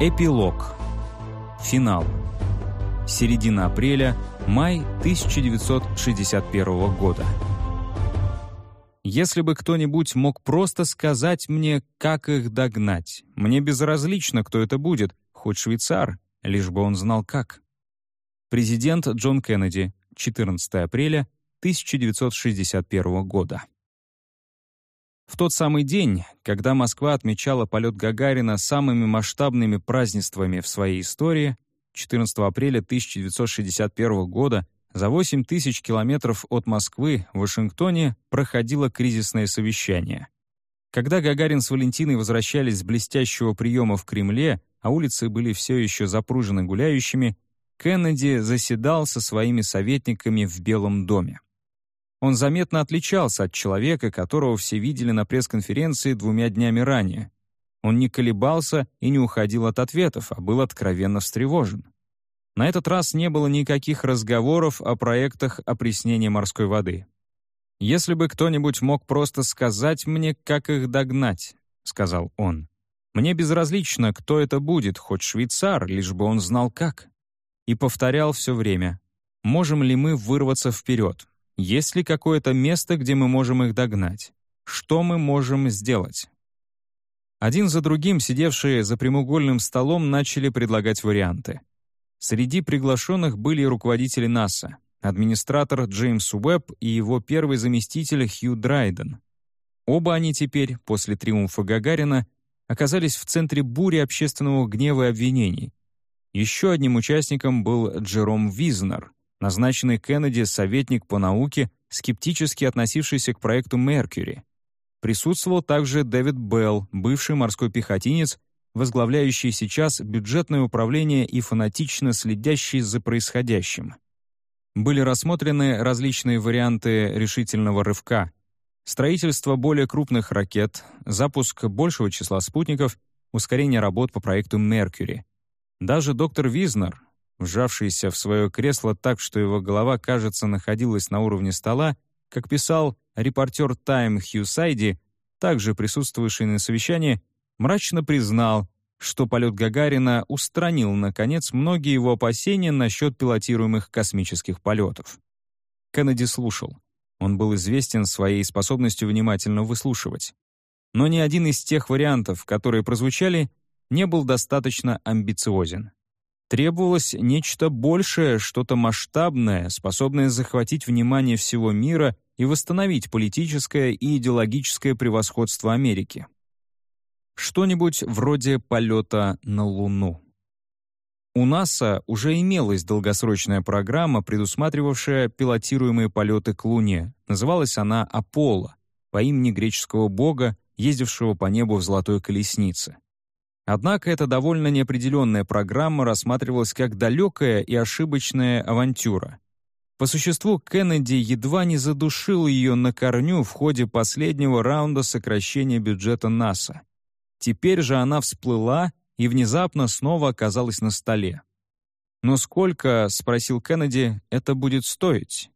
Эпилог. Финал. Середина апреля, май 1961 года. Если бы кто-нибудь мог просто сказать мне, как их догнать, мне безразлично, кто это будет, хоть швейцар, лишь бы он знал как. Президент Джон Кеннеди, 14 апреля 1961 года. В тот самый день, когда Москва отмечала полет Гагарина самыми масштабными празднествами в своей истории, 14 апреля 1961 года, за 8 тысяч километров от Москвы в Вашингтоне проходило кризисное совещание. Когда Гагарин с Валентиной возвращались с блестящего приема в Кремле, а улицы были все еще запружены гуляющими, Кеннеди заседал со своими советниками в Белом доме. Он заметно отличался от человека, которого все видели на пресс-конференции двумя днями ранее. Он не колебался и не уходил от ответов, а был откровенно встревожен. На этот раз не было никаких разговоров о проектах опреснения морской воды. «Если бы кто-нибудь мог просто сказать мне, как их догнать», — сказал он. «Мне безразлично, кто это будет, хоть швейцар, лишь бы он знал как». И повторял все время. «Можем ли мы вырваться вперед? Есть ли какое-то место, где мы можем их догнать? Что мы можем сделать? Один за другим сидевшие за прямоугольным столом начали предлагать варианты. Среди приглашенных были руководители НАСА, администратор Джеймс Уэбб и его первый заместитель Хью Драйден. Оба они теперь, после триумфа Гагарина, оказались в центре бури общественного гнева и обвинений. Еще одним участником был Джером Визнер, назначенный Кеннеди советник по науке, скептически относившийся к проекту «Меркьюри». Присутствовал также Дэвид Белл, бывший морской пехотинец, возглавляющий сейчас бюджетное управление и фанатично следящий за происходящим. Были рассмотрены различные варианты решительного рывка, строительство более крупных ракет, запуск большего числа спутников, ускорение работ по проекту «Меркьюри». Даже доктор Визнер, вжавшийся в свое кресло так, что его голова, кажется, находилась на уровне стола, как писал репортер Тайм Хью Сайди, также присутствовавший на совещании, мрачно признал, что полет Гагарина устранил, наконец, многие его опасения насчет пилотируемых космических полетов. Кеннеди слушал. Он был известен своей способностью внимательно выслушивать. Но ни один из тех вариантов, которые прозвучали, не был достаточно амбициозен. Требовалось нечто большее, что-то масштабное, способное захватить внимание всего мира и восстановить политическое и идеологическое превосходство Америки. Что-нибудь вроде полета на Луну. У НАСА уже имелась долгосрочная программа, предусматривавшая пилотируемые полеты к Луне. Называлась она «Аполло» по имени греческого бога, ездившего по небу в золотой колеснице. Однако эта довольно неопределенная программа рассматривалась как далекая и ошибочная авантюра. По существу, Кеннеди едва не задушил ее на корню в ходе последнего раунда сокращения бюджета НАСА. Теперь же она всплыла и внезапно снова оказалась на столе. «Но сколько, — спросил Кеннеди, — это будет стоить?»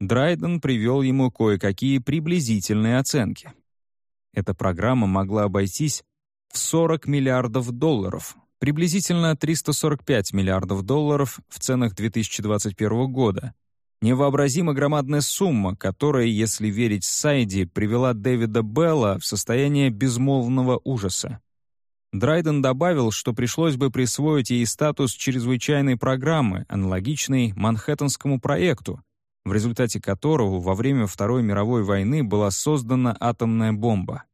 Драйден привел ему кое-какие приблизительные оценки. Эта программа могла обойтись в 40 миллиардов долларов, приблизительно 345 миллиардов долларов в ценах 2021 года. Невообразимо громадная сумма, которая, если верить Сайди, привела Дэвида Белла в состояние безмолвного ужаса. Драйден добавил, что пришлось бы присвоить ей статус чрезвычайной программы, аналогичной Манхэттенскому проекту, в результате которого во время Второй мировой войны была создана атомная бомба.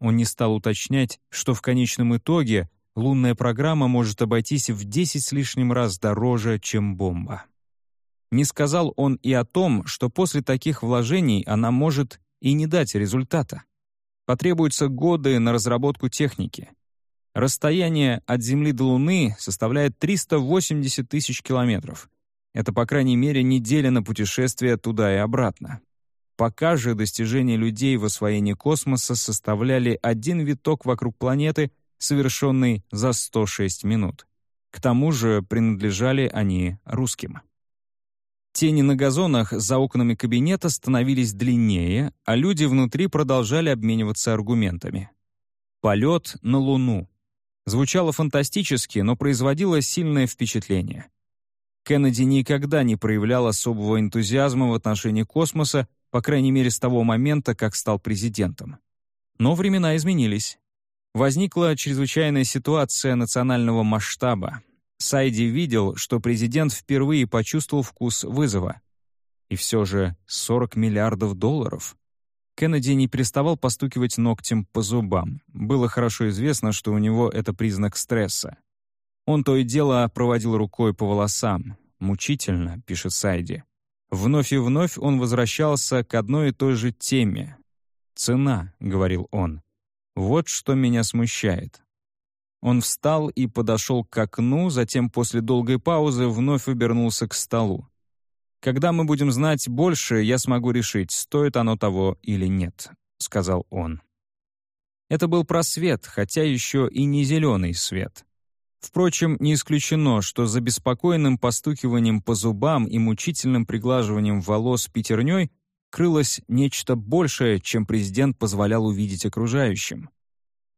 Он не стал уточнять, что в конечном итоге лунная программа может обойтись в 10 с лишним раз дороже, чем бомба. Не сказал он и о том, что после таких вложений она может и не дать результата. Потребуются годы на разработку техники. Расстояние от Земли до Луны составляет 380 тысяч километров. Это, по крайней мере, неделя на путешествие туда и обратно. Пока же достижения людей в освоении космоса составляли один виток вокруг планеты, совершенный за 106 минут. К тому же принадлежали они русским. Тени на газонах за окнами кабинета становились длиннее, а люди внутри продолжали обмениваться аргументами. Полет на Луну. Звучало фантастически, но производило сильное впечатление. Кеннеди никогда не проявлял особого энтузиазма в отношении космоса, по крайней мере с того момента, как стал президентом. Но времена изменились. Возникла чрезвычайная ситуация национального масштаба. Сайди видел, что президент впервые почувствовал вкус вызова. И все же 40 миллиардов долларов. Кеннеди не переставал постукивать ногтем по зубам. Было хорошо известно, что у него это признак стресса. Он то и дело проводил рукой по волосам. «Мучительно», — пишет Сайди. Вновь и вновь он возвращался к одной и той же теме. «Цена», — говорил он. «Вот что меня смущает». Он встал и подошел к окну, затем после долгой паузы вновь обернулся к столу. «Когда мы будем знать больше, я смогу решить, стоит оно того или нет», — сказал он. Это был просвет, хотя еще и не зеленый свет. Впрочем, не исключено, что за беспокойным постукиванием по зубам и мучительным приглаживанием волос пятерней крылось нечто большее, чем президент позволял увидеть окружающим.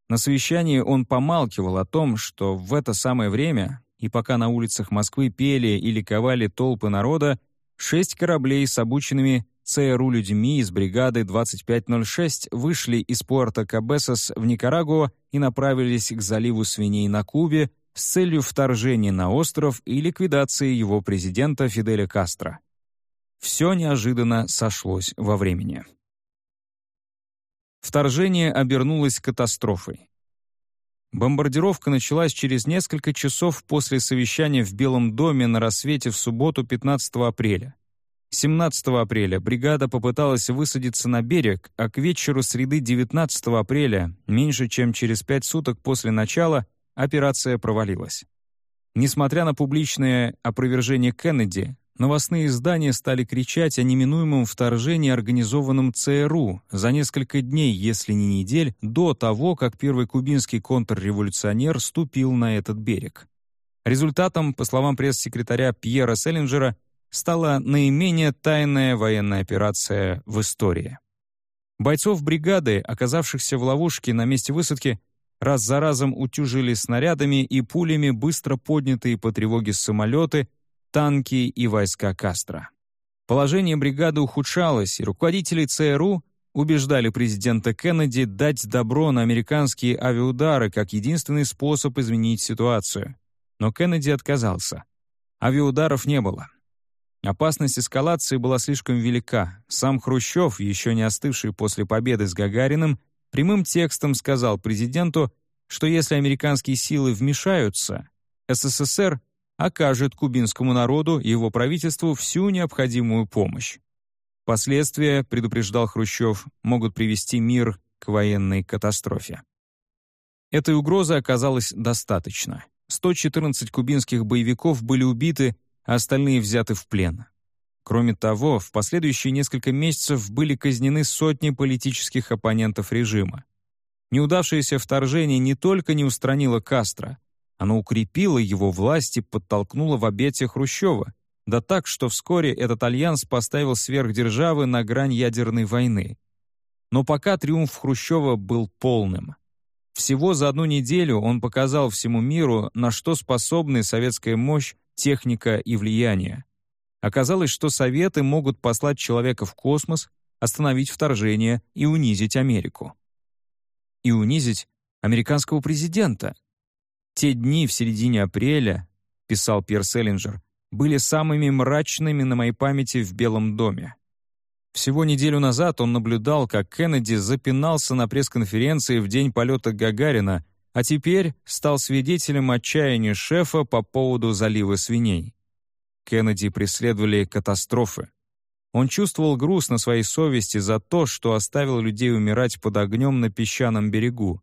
На совещании он помалкивал о том, что в это самое время, и пока на улицах Москвы пели и ликовали толпы народа, Шесть кораблей с обученными ЦРУ людьми из бригады 2506 вышли из порта Кабесос в Никарагуа и направились к заливу свиней на Кубе с целью вторжения на остров и ликвидации его президента Фиделя Кастро. Все неожиданно сошлось во времени. Вторжение обернулось катастрофой. Бомбардировка началась через несколько часов после совещания в Белом доме на рассвете в субботу 15 апреля. 17 апреля бригада попыталась высадиться на берег, а к вечеру среды 19 апреля, меньше чем через пять суток после начала, операция провалилась. Несмотря на публичное опровержение Кеннеди, новостные издания стали кричать о неминуемом вторжении, организованном ЦРУ за несколько дней, если не недель, до того, как первый кубинский контрреволюционер ступил на этот берег. Результатом, по словам пресс-секретаря Пьера Селлинджера, стала наименее тайная военная операция в истории. Бойцов бригады, оказавшихся в ловушке на месте высадки, раз за разом утюжили снарядами и пулями быстро поднятые по тревоге самолеты, танки и войска Кастро. Положение бригады ухудшалось, и руководители ЦРУ убеждали президента Кеннеди дать добро на американские авиаудары как единственный способ изменить ситуацию. Но Кеннеди отказался. Авиаударов не было. Опасность эскалации была слишком велика. Сам Хрущев, еще не остывший после победы с Гагариным, прямым текстом сказал президенту, что если американские силы вмешаются, СССР окажет кубинскому народу и его правительству всю необходимую помощь. Последствия, предупреждал Хрущев, могут привести мир к военной катастрофе. Этой угрозы оказалось достаточно. 114 кубинских боевиков были убиты, а остальные взяты в плен. Кроме того, в последующие несколько месяцев были казнены сотни политических оппонентов режима. Неудавшееся вторжение не только не устранило Кастро, оно укрепило его власть и подтолкнуло в объятия Хрущева, да так, что вскоре этот альянс поставил сверхдержавы на грань ядерной войны. Но пока триумф Хрущева был полным. Всего за одну неделю он показал всему миру, на что способны советская мощь, техника и влияние. Оказалось, что Советы могут послать человека в космос, остановить вторжение и унизить Америку. И унизить американского президента, те дни в середине апреля, писал Пьер Селлинджер, были самыми мрачными на моей памяти в Белом доме. Всего неделю назад он наблюдал, как Кеннеди запинался на пресс-конференции в день полета Гагарина, а теперь стал свидетелем отчаяния шефа по поводу залива свиней. Кеннеди преследовали катастрофы. Он чувствовал груз на своей совести за то, что оставил людей умирать под огнем на песчаном берегу.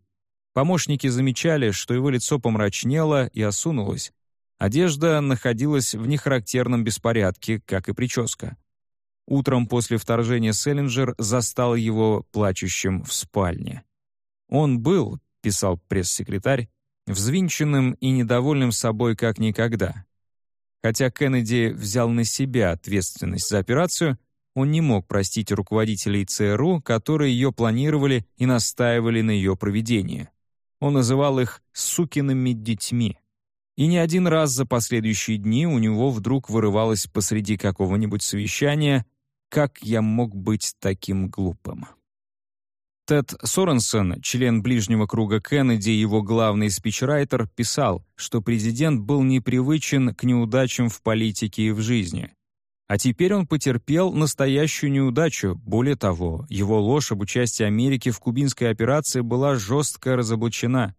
Помощники замечали, что его лицо помрачнело и осунулось. Одежда находилась в нехарактерном беспорядке, как и прическа. Утром после вторжения Селлинджер застал его плачущим в спальне. «Он был», — писал пресс-секретарь, взвинченным и недовольным собой как никогда. Хотя Кеннеди взял на себя ответственность за операцию, он не мог простить руководителей ЦРУ, которые ее планировали и настаивали на ее проведении. Он называл их «сукиными детьми». И не один раз за последующие дни у него вдруг вырывалось посреди какого-нибудь совещания «Как я мог быть таким глупым?» Тед Соренсон, член ближнего круга Кеннеди и его главный спичрайтер, писал, что президент был непривычен к неудачам в политике и в жизни. А теперь он потерпел настоящую неудачу. Более того, его ложь об участии Америки в кубинской операции была жестко разоблачена.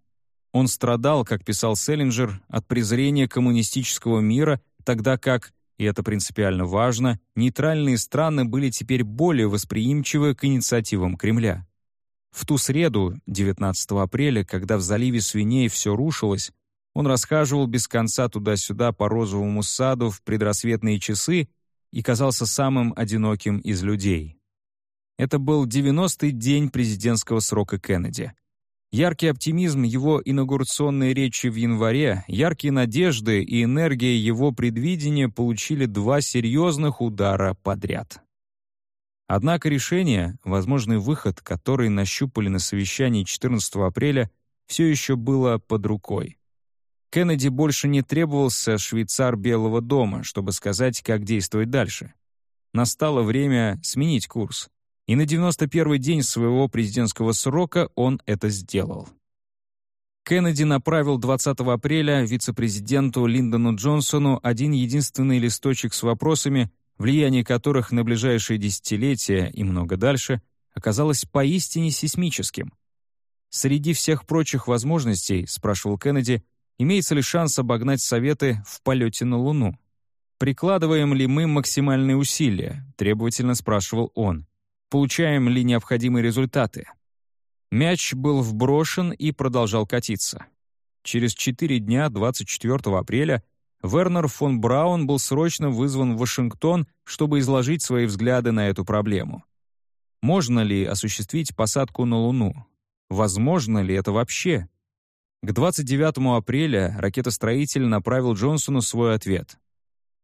Он страдал, как писал Селлинджер, от презрения коммунистического мира, тогда как, и это принципиально важно, нейтральные страны были теперь более восприимчивы к инициативам Кремля. В ту среду, 19 апреля, когда в заливе свиней все рушилось, он расхаживал без конца туда-сюда по розовому саду в предрассветные часы и казался самым одиноким из людей. Это был 90-й день президентского срока Кеннеди — Яркий оптимизм его инаугурационной речи в январе, яркие надежды и энергия его предвидения получили два серьезных удара подряд. Однако решение, возможный выход, который нащупали на совещании 14 апреля, все еще было под рукой. Кеннеди больше не требовался швейцар Белого дома, чтобы сказать, как действовать дальше. Настало время сменить курс и на 91-й день своего президентского срока он это сделал. Кеннеди направил 20 апреля вице-президенту Линдону Джонсону один единственный листочек с вопросами, влияние которых на ближайшие десятилетия и много дальше оказалось поистине сейсмическим. «Среди всех прочих возможностей, — спрашивал Кеннеди, — имеется ли шанс обогнать Советы в полете на Луну? Прикладываем ли мы максимальные усилия?» — требовательно спрашивал он получаем ли необходимые результаты. Мяч был вброшен и продолжал катиться. Через четыре дня, 24 апреля, Вернер фон Браун был срочно вызван в Вашингтон, чтобы изложить свои взгляды на эту проблему. Можно ли осуществить посадку на Луну? Возможно ли это вообще? К 29 апреля ракетостроитель направил Джонсону свой ответ.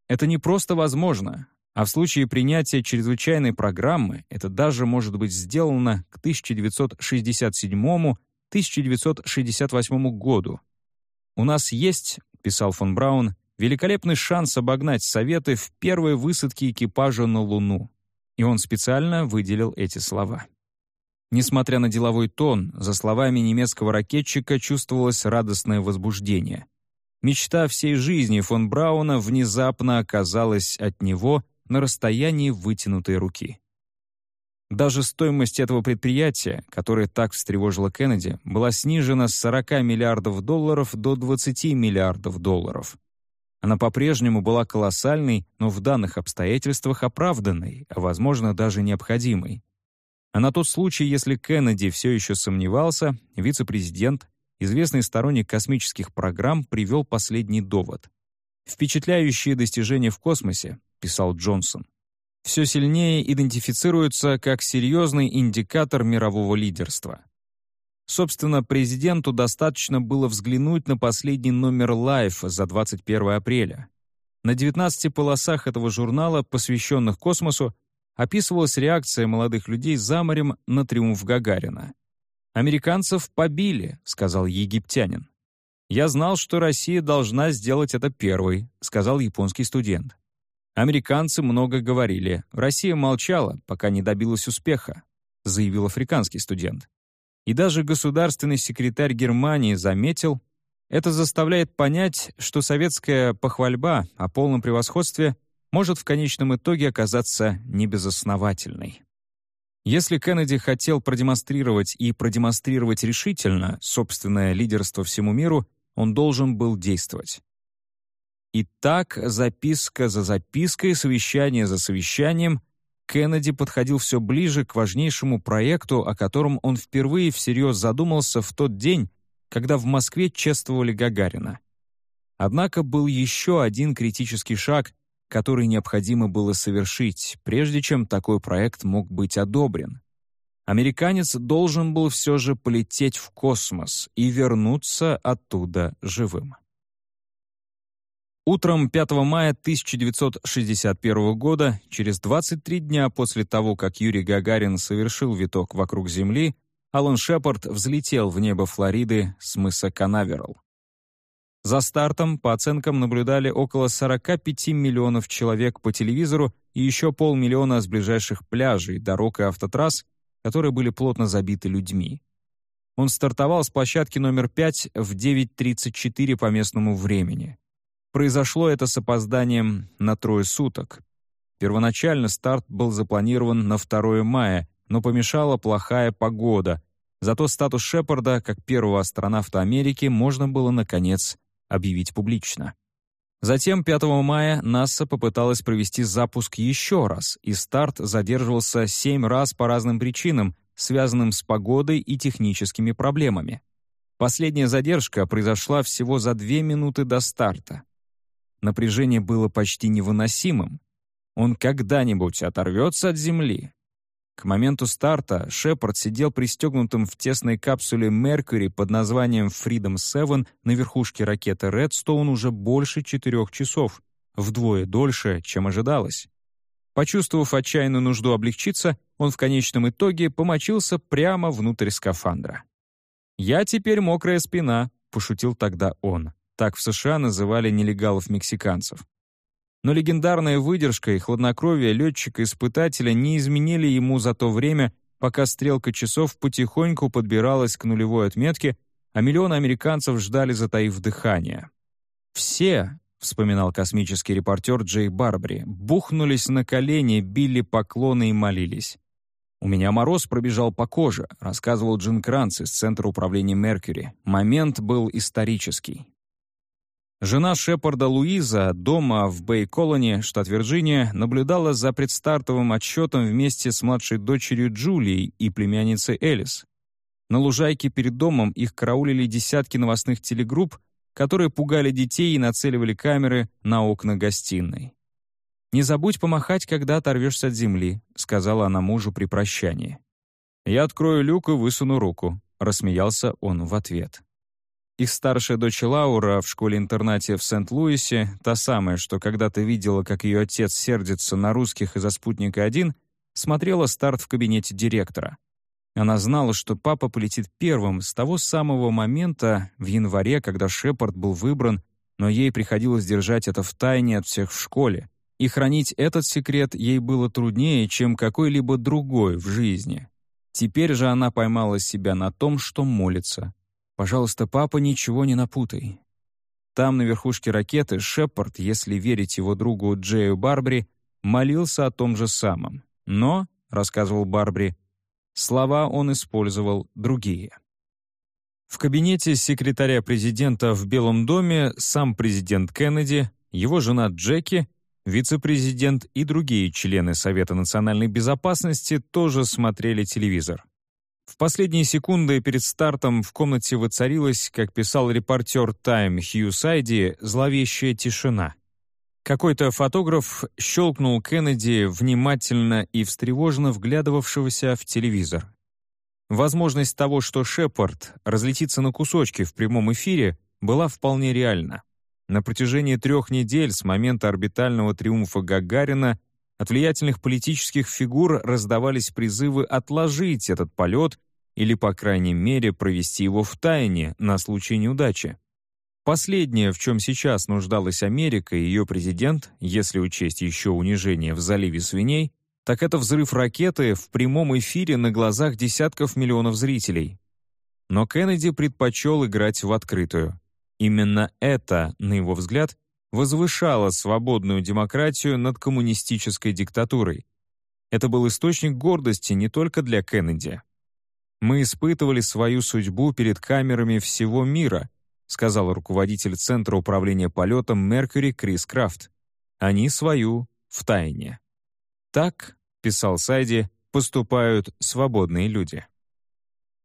Это не просто возможно, а в случае принятия чрезвычайной программы это даже может быть сделано к 1967-1968 году. «У нас есть, — писал фон Браун, — великолепный шанс обогнать Советы в первой высадке экипажа на Луну». И он специально выделил эти слова. Несмотря на деловой тон, за словами немецкого ракетчика чувствовалось радостное возбуждение. Мечта всей жизни фон Брауна внезапно оказалась от него на расстоянии вытянутой руки. Даже стоимость этого предприятия, которое так встревожило Кеннеди, была снижена с 40 миллиардов долларов до 20 миллиардов долларов. Она по-прежнему была колоссальной, но в данных обстоятельствах оправданной, а, возможно, даже необходимой. А на тот случай, если Кеннеди все еще сомневался, вице-президент, известный сторонник космических программ, привел последний довод. Впечатляющие достижения в космосе, писал Джонсон, все сильнее идентифицируются как серьезный индикатор мирового лидерства. Собственно, президенту достаточно было взглянуть на последний номер Life за 21 апреля. На 19 полосах этого журнала, посвященных космосу, описывалась реакция молодых людей за морем на триумф Гагарина. «Американцев побили», — сказал египтянин. «Я знал, что Россия должна сделать это первой», — сказал японский студент. Американцы много говорили. Россия молчала, пока не добилась успеха, заявил африканский студент. И даже государственный секретарь Германии заметил, это заставляет понять, что советская похвальба о полном превосходстве может в конечном итоге оказаться небезосновательной. Если Кеннеди хотел продемонстрировать и продемонстрировать решительно собственное лидерство всему миру, он должен был действовать. И так, записка за запиской, совещание за совещанием, Кеннеди подходил все ближе к важнейшему проекту, о котором он впервые всерьез задумался в тот день, когда в Москве чествовали Гагарина. Однако был еще один критический шаг, который необходимо было совершить, прежде чем такой проект мог быть одобрен. Американец должен был все же полететь в космос и вернуться оттуда живым. Утром 5 мая 1961 года, через 23 дня после того, как Юрий Гагарин совершил виток вокруг Земли, Алан Шепард взлетел в небо Флориды с мыса Канаверал. За стартом, по оценкам, наблюдали около 45 миллионов человек по телевизору и еще полмиллиона с ближайших пляжей, дорог и автотрасс, которые были плотно забиты людьми. Он стартовал с площадки номер 5 в 9.34 по местному времени. Произошло это с опозданием на трое суток. Первоначально старт был запланирован на 2 мая, но помешала плохая погода. Зато статус Шепарда, как первого астронавта Америки, можно было, наконец, объявить публично. Затем 5 мая НАСА попыталась провести запуск еще раз, и старт задерживался 7 раз по разным причинам, связанным с погодой и техническими проблемами. Последняя задержка произошла всего за две минуты до старта. Напряжение было почти невыносимым. Он когда-нибудь оторвется от Земли, к моменту старта Шепард сидел пристегнутым в тесной капсуле Mercury под названием Freedom 7 на верхушке ракеты Redstone уже больше четырех часов, вдвое дольше, чем ожидалось. Почувствовав отчаянную нужду облегчиться, он в конечном итоге помочился прямо внутрь скафандра. «Я теперь мокрая спина», — пошутил тогда он. Так в США называли нелегалов-мексиканцев. Но легендарная выдержка и хладнокровие летчика-испытателя не изменили ему за то время, пока стрелка часов потихоньку подбиралась к нулевой отметке, а миллионы американцев ждали, затаив дыхание. «Все», — вспоминал космический репортер Джей Барбри, бухнулись на колени, били поклоны и молились. «У меня мороз пробежал по коже», — рассказывал Джин Кранц из Центра управления Меркьюри. Момент был исторический. Жена Шепарда Луиза дома в Бэй-Колони, штат Вирджиния, наблюдала за предстартовым отчетом вместе с младшей дочерью Джулией и племянницей Элис. На лужайке перед домом их караулили десятки новостных телегрупп, которые пугали детей и нацеливали камеры на окна гостиной. «Не забудь помахать, когда оторвешься от земли», — сказала она мужу при прощании. «Я открою люк и высуну руку», — рассмеялся он в ответ. Их старшая дочь Лаура в школе-интернате в Сент-Луисе, та самая, что когда-то видела, как ее отец сердится на русских из-за «Спутника-1», смотрела старт в кабинете директора. Она знала, что папа полетит первым с того самого момента в январе, когда Шепард был выбран, но ей приходилось держать это в тайне от всех в школе. И хранить этот секрет ей было труднее, чем какой-либо другой в жизни. Теперь же она поймала себя на том, что молится, Пожалуйста, папа, ничего не напутай. Там, на верхушке ракеты, Шепард, если верить его другу Джею Барбри, молился о том же самом. Но, — рассказывал Барбри, — слова он использовал другие. В кабинете секретаря президента в Белом доме сам президент Кеннеди, его жена Джеки, вице-президент и другие члены Совета национальной безопасности тоже смотрели телевизор. В последние секунды перед стартом в комнате воцарилась, как писал репортер Time Хью Сайди, зловещая тишина. Какой-то фотограф щелкнул Кеннеди, внимательно и встревоженно вглядывавшегося в телевизор. Возможность того, что Шепард разлетится на кусочки в прямом эфире, была вполне реальна. На протяжении трех недель с момента орбитального триумфа Гагарина от влиятельных политических фигур раздавались призывы отложить этот полет или, по крайней мере, провести его в тайне на случай неудачи. Последнее, в чем сейчас нуждалась Америка и ее президент, если учесть еще унижение в заливе свиней, так это взрыв ракеты в прямом эфире на глазах десятков миллионов зрителей. Но Кеннеди предпочел играть в открытую. Именно это, на его взгляд, возвышала свободную демократию над коммунистической диктатурой. Это был источник гордости не только для Кеннеди. «Мы испытывали свою судьбу перед камерами всего мира», сказал руководитель Центра управления полетом Меркьюри Крис Крафт. «Они свою в тайне». Так, писал Сайди, поступают свободные люди.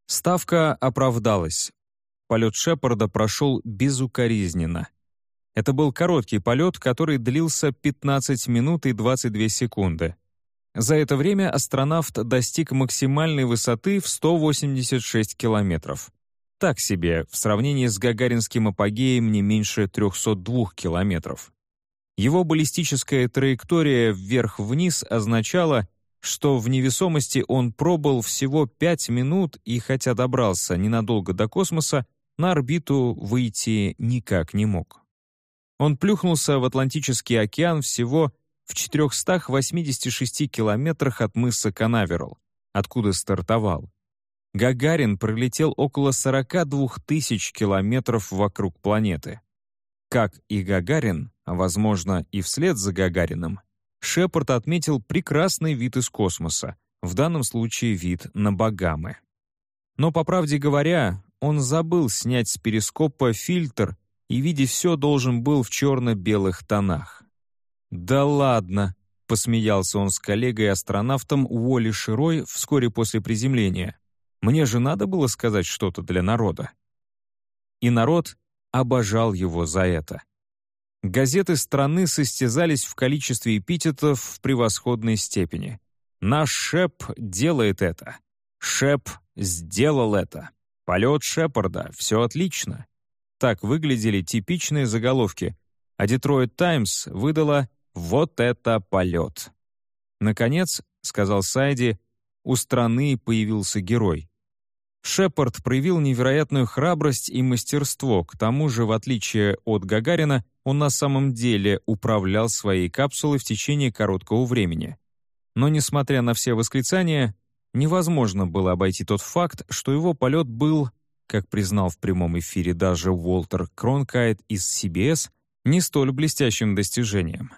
Ставка оправдалась. Полет Шепарда прошел безукоризненно. Это был короткий полет, который длился 15 минут и 22 секунды. За это время астронавт достиг максимальной высоты в 186 километров. Так себе, в сравнении с гагаринским апогеем не меньше 302 километров. Его баллистическая траектория вверх-вниз означала, что в невесомости он пробыл всего пять минут и, хотя добрался ненадолго до космоса, на орбиту выйти никак не мог. Он плюхнулся в Атлантический океан всего в 486 километрах от мыса Канаверал, откуда стартовал. Гагарин пролетел около 42 тысяч километров вокруг планеты. Как и Гагарин, а, возможно, и вслед за Гагарином, Шепард отметил прекрасный вид из космоса, в данном случае вид на Багамы. Но, по правде говоря, он забыл снять с перископа фильтр и, видя все, должен был в черно-белых тонах. «Да ладно!» — посмеялся он с коллегой-астронавтом Уолли Широй вскоре после приземления. «Мне же надо было сказать что-то для народа». И народ обожал его за это. Газеты страны состязались в количестве эпитетов в превосходной степени. «Наш Шеп делает это», «Шеп сделал это», «Полет Шепарда, все отлично». Так выглядели типичные заголовки, а «Детройт Таймс» выдала «Вот это полет!». Наконец, сказал Сайди, у страны появился герой. Шепард проявил невероятную храбрость и мастерство, к тому же, в отличие от Гагарина, он на самом деле управлял своей капсулой в течение короткого времени. Но, несмотря на все восклицания, невозможно было обойти тот факт, что его полет был, как признал в прямом эфире даже Уолтер Кронкайт из CBS, не столь блестящим достижением.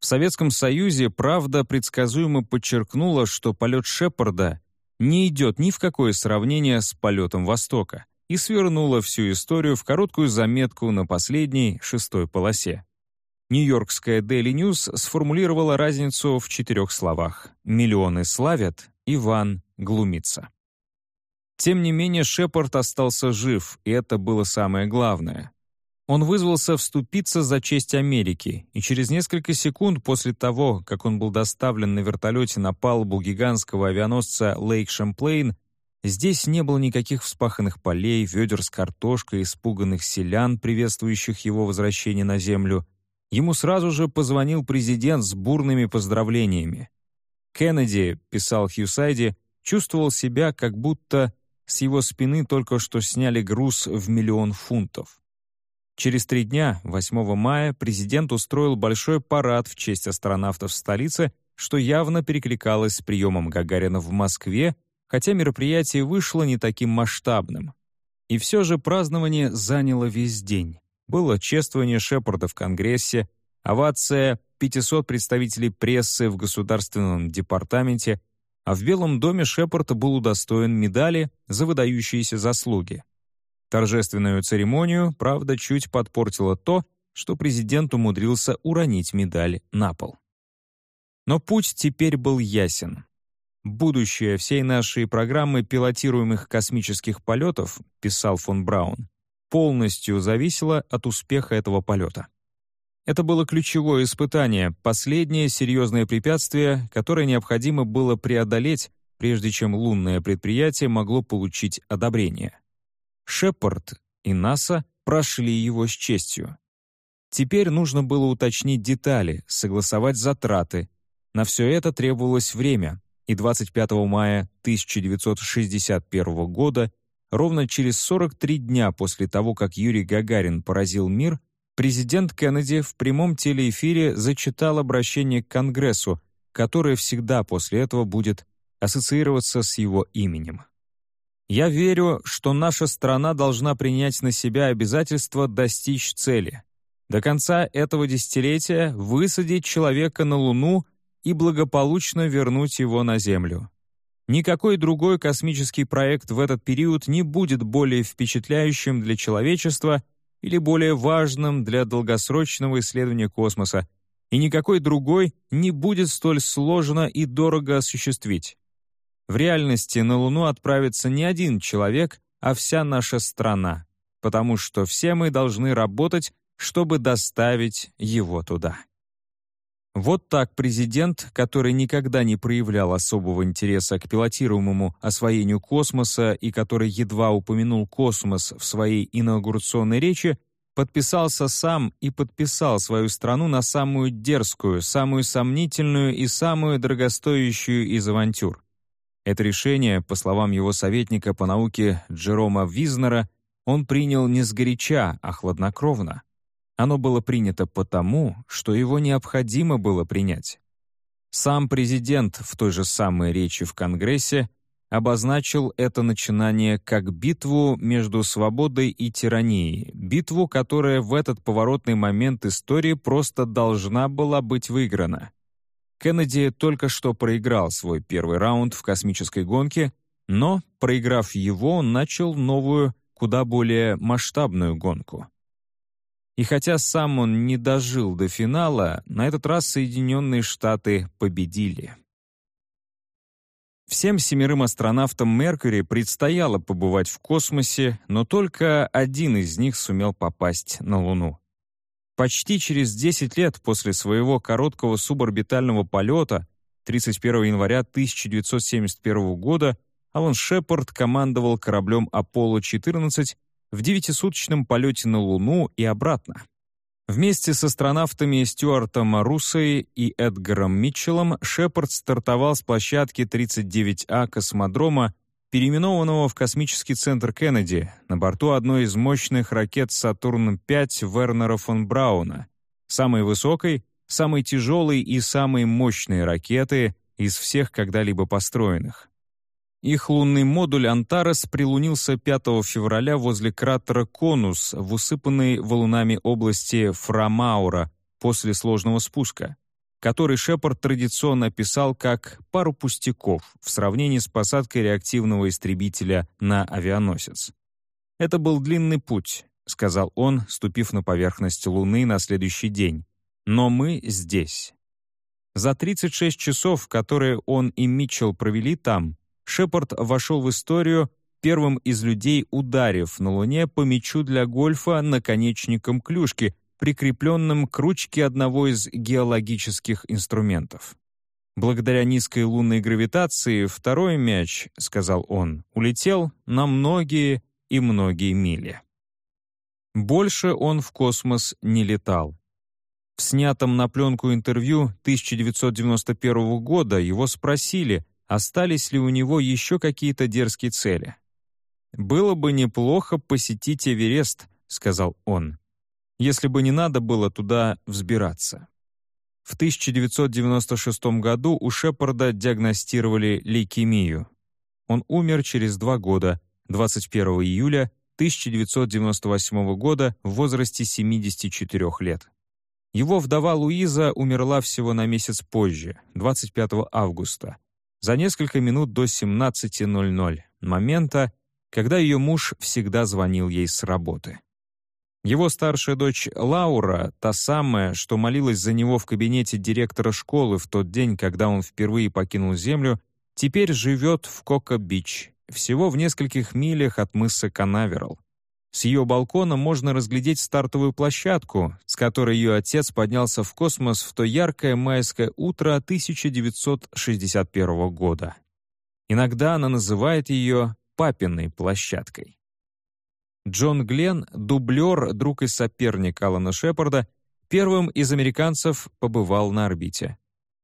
В Советском Союзе «Правда» предсказуемо подчеркнула, что полет Шепарда не идет ни в какое сравнение с полетом Востока и свернула всю историю в короткую заметку на последней, шестой полосе. Нью-Йоркская Daily News сформулировала разницу в четырех словах «Миллионы славят, Иван глумится». Тем не менее, Шепард остался жив, и это было самое главное. Он вызвался вступиться за честь Америки, и через несколько секунд после того, как он был доставлен на вертолете на палубу гигантского авианосца Лейк Шамплейн, здесь не было никаких вспаханных полей, ведер с картошкой, испуганных селян, приветствующих его возвращение на Землю. Ему сразу же позвонил президент с бурными поздравлениями. Кеннеди, писал Хьюсайди, чувствовал себя, как будто с его спины только что сняли груз в миллион фунтов. Через три дня, 8 мая, президент устроил большой парад в честь астронавтов в столице, что явно перекликалось с приемом Гагарина в Москве, хотя мероприятие вышло не таким масштабным. И все же празднование заняло весь день. Было чествование Шепарда в Конгрессе, овация 500 представителей прессы в Государственном департаменте, а в Белом доме Шепард был удостоен медали за выдающиеся заслуги. Торжественную церемонию, правда, чуть подпортило то, что президент умудрился уронить медаль на пол. Но путь теперь был ясен. «Будущее всей нашей программы пилотируемых космических полетов», писал фон Браун, полностью зависело от успеха этого полета. Это было ключевое испытание, последнее серьезное препятствие, которое необходимо было преодолеть, прежде чем лунное предприятие могло получить одобрение. Шепард и НАСА прошли его с честью. Теперь нужно было уточнить детали, согласовать затраты. На все это требовалось время, и 25 мая 1961 года, ровно через 43 дня после того, как Юрий Гагарин поразил мир, президент Кеннеди в прямом телеэфире зачитал обращение к Конгрессу, которое всегда после этого будет ассоциироваться с его именем. Я верю, что наша страна должна принять на себя обязательство достичь цели. До конца этого десятилетия высадить человека на Луну и благополучно вернуть его на Землю. Никакой другой космический проект в этот период не будет более впечатляющим для человечества или более важным для долгосрочного исследования космоса, и никакой другой не будет столь сложно и дорого осуществить. В реальности на Луну отправится не один человек, а вся наша страна, потому что все мы должны работать, чтобы доставить его туда. Вот так президент, который никогда не проявлял особого интереса к пилотируемому освоению космоса и который едва упомянул космос в своей инаугурационной речи, подписался сам и подписал свою страну на самую дерзкую, самую сомнительную и самую дорогостоящую из авантюр. Это решение, по словам его советника по науке Джерома Визнера, он принял не сгоряча, а хладнокровно. Оно было принято потому, что его необходимо было принять. Сам президент в той же самой речи в Конгрессе обозначил это начинание как битву между свободой и тиранией, битву, которая в этот поворотный момент истории просто должна была быть выиграна. Кеннеди только что проиграл свой первый раунд в космической гонке, но, проиграв его, начал новую, куда более масштабную гонку. И хотя сам он не дожил до финала, на этот раз Соединенные Штаты победили. Всем семерым астронавтам Меркьюри предстояло побывать в космосе, но только один из них сумел попасть на Луну. Почти через 10 лет после своего короткого суборбитального полета, 31 января 1971 года, Алан Шепард командовал кораблем «Аполло-14» в девятисуточном полете на Луну и обратно. Вместе с астронавтами Стюартом Руссой и Эдгаром Митчеллом Шепард стартовал с площадки 39А космодрома, переименованного в космический центр Кеннеди, на борту одной из мощных ракет «Сатурн-5» Вернера фон Брауна, самой высокой, самой тяжелой и самой мощной ракеты из всех когда-либо построенных. Их лунный модуль «Антарес» прилунился 5 февраля возле кратера Конус в усыпанной валунами области Фрамаура после сложного спуска, который Шепард традиционно описал как «пару пустяков» в сравнении с посадкой реактивного истребителя на авианосец. «Это был длинный путь», — сказал он, ступив на поверхность Луны на следующий день. «Но мы здесь». За 36 часов, которые он и Митчелл провели там, Шепард вошел в историю, первым из людей ударив на Луне по мячу для гольфа наконечником клюшки, прикрепленным к ручке одного из геологических инструментов. «Благодаря низкой лунной гравитации второй мяч, — сказал он, — улетел на многие и многие мили». Больше он в космос не летал. В снятом на пленку интервью 1991 года его спросили, остались ли у него еще какие-то дерзкие цели. «Было бы неплохо посетить Эверест», — сказал он, «если бы не надо было туда взбираться». В 1996 году у Шепарда диагностировали лейкемию. Он умер через два года, 21 июля 1998 года в возрасте 74 лет. Его вдова Луиза умерла всего на месяц позже, 25 августа, за несколько минут до 17.00, момента, когда ее муж всегда звонил ей с работы. Его старшая дочь Лаура, та самая, что молилась за него в кабинете директора школы в тот день, когда он впервые покинул Землю, теперь живет в Кока-Бич, всего в нескольких милях от мыса Канаверал. С ее балкона можно разглядеть стартовую площадку, с которой ее отец поднялся в космос в то яркое майское утро 1961 года. Иногда она называет ее «папиной площадкой». Джон Гленн, дублер, друг и соперник Алана Шепарда, первым из американцев побывал на орбите.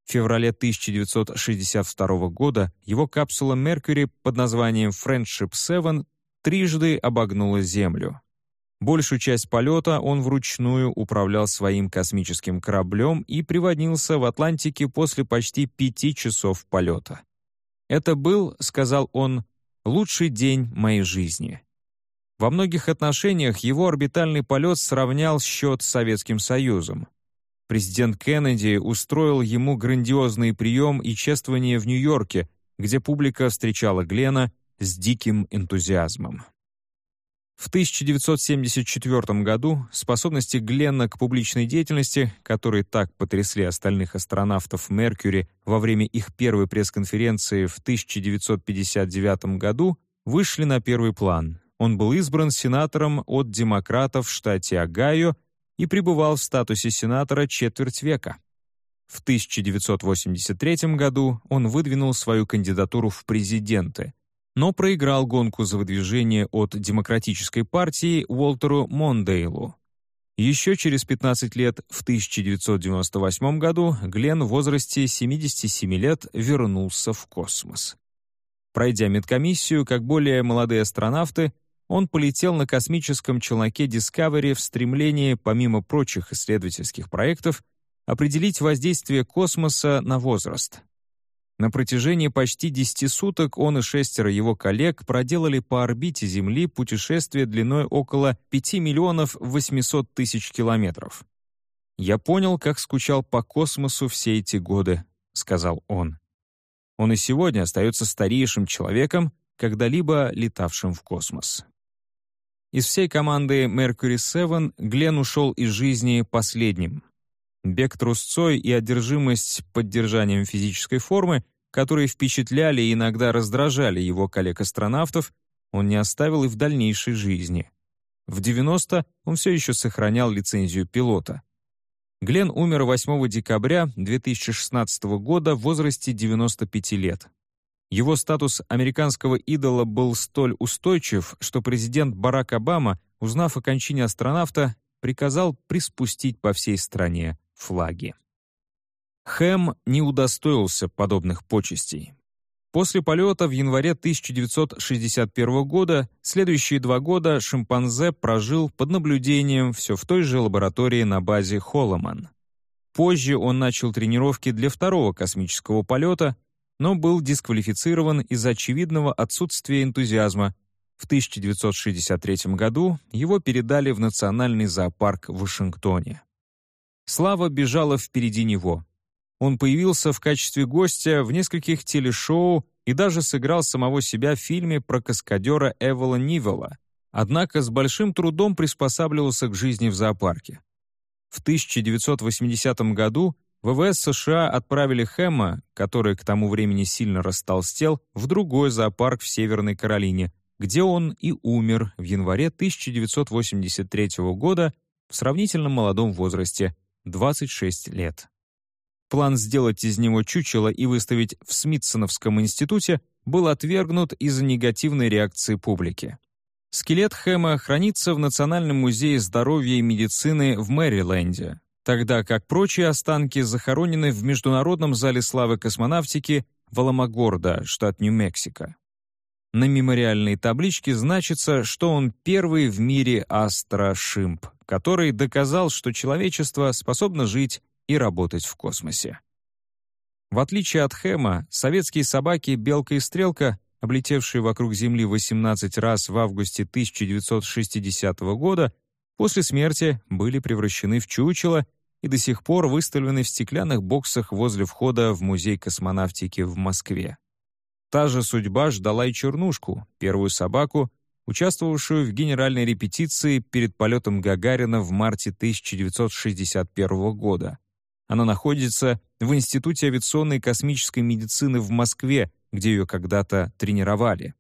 В феврале 1962 года его капсула Меркьюри под названием Friendship 7 трижды обогнула Землю. Большую часть полета он вручную управлял своим космическим кораблем и приводнился в Атлантике после почти пяти часов полета. «Это был, — сказал он, — лучший день моей жизни». Во многих отношениях его орбитальный полет сравнял счет с Советским Союзом. Президент Кеннеди устроил ему грандиозный прием и чествование в Нью-Йорке, где публика встречала Глена с диким энтузиазмом. В 1974 году способности Гленна к публичной деятельности, которые так потрясли остальных астронавтов Меркьюри во время их первой пресс-конференции в 1959 году, вышли на первый план. Он был избран сенатором от демократов в штате Огайо и пребывал в статусе сенатора четверть века. В 1983 году он выдвинул свою кандидатуру в президенты — но проиграл гонку за выдвижение от Демократической партии Уолтеру Мондейлу. Еще через 15 лет, в 1998 году, Глен в возрасте 77 лет вернулся в космос. Пройдя медкомиссию, как более молодые астронавты, он полетел на космическом челноке Discovery в стремлении, помимо прочих исследовательских проектов, определить воздействие космоса на возраст. На протяжении почти 10 суток он и шестеро его коллег проделали по орбите Земли путешествие длиной около 5 миллионов 800 тысяч километров. «Я понял, как скучал по космосу все эти годы», — сказал он. Он и сегодня остается старейшим человеком, когда-либо летавшим в космос. Из всей команды Mercury 7 Глен ушел из жизни последним. Бег трусцой и одержимость поддержанием физической формы, которые впечатляли и иногда раздражали его коллег-астронавтов, он не оставил и в дальнейшей жизни. В 90 он все еще сохранял лицензию пилота. Глен умер 8 декабря 2016 года в возрасте 95 лет. Его статус американского идола был столь устойчив, что президент Барак Обама, узнав о кончине астронавта, приказал приспустить по всей стране флаги. Хэм не удостоился подобных почестей. После полета в январе 1961 года следующие два года шимпанзе прожил под наблюдением все в той же лаборатории на базе Холломан. Позже он начал тренировки для второго космического полета, но был дисквалифицирован из-за очевидного отсутствия энтузиазма. В 1963 году его передали в Национальный зоопарк в Вашингтоне. Слава бежала впереди него. Он появился в качестве гостя в нескольких телешоу и даже сыграл самого себя в фильме про каскадера Эвола Нивела, однако с большим трудом приспосабливался к жизни в зоопарке. В 1980 году ВВС США отправили Хэма, который к тому времени сильно растолстел, в другой зоопарк в Северной Каролине, где он и умер в январе 1983 года в сравнительно молодом возрасте, 26 лет. План сделать из него чучело и выставить в Смитсоновском институте был отвергнут из-за негативной реакции публики. Скелет Хэма хранится в Национальном музее здоровья и медицины в Мэриленде, тогда как прочие останки захоронены в Международном зале славы космонавтики в Аламагордо, штат Нью-Мексико. На мемориальной табличке значится, что он первый в мире астрошимп, который доказал, что человечество способно жить и работать в космосе. В отличие от Хэма, советские собаки «Белка и Стрелка», облетевшие вокруг Земли 18 раз в августе 1960 года, после смерти были превращены в чучело и до сих пор выставлены в стеклянных боксах возле входа в Музей космонавтики в Москве. Та же судьба ждала и Чернушку, первую собаку, участвовавшую в генеральной репетиции перед полетом Гагарина в марте 1961 года. Она находится в Институте авиационной и космической медицины в Москве, где ее когда-то тренировали.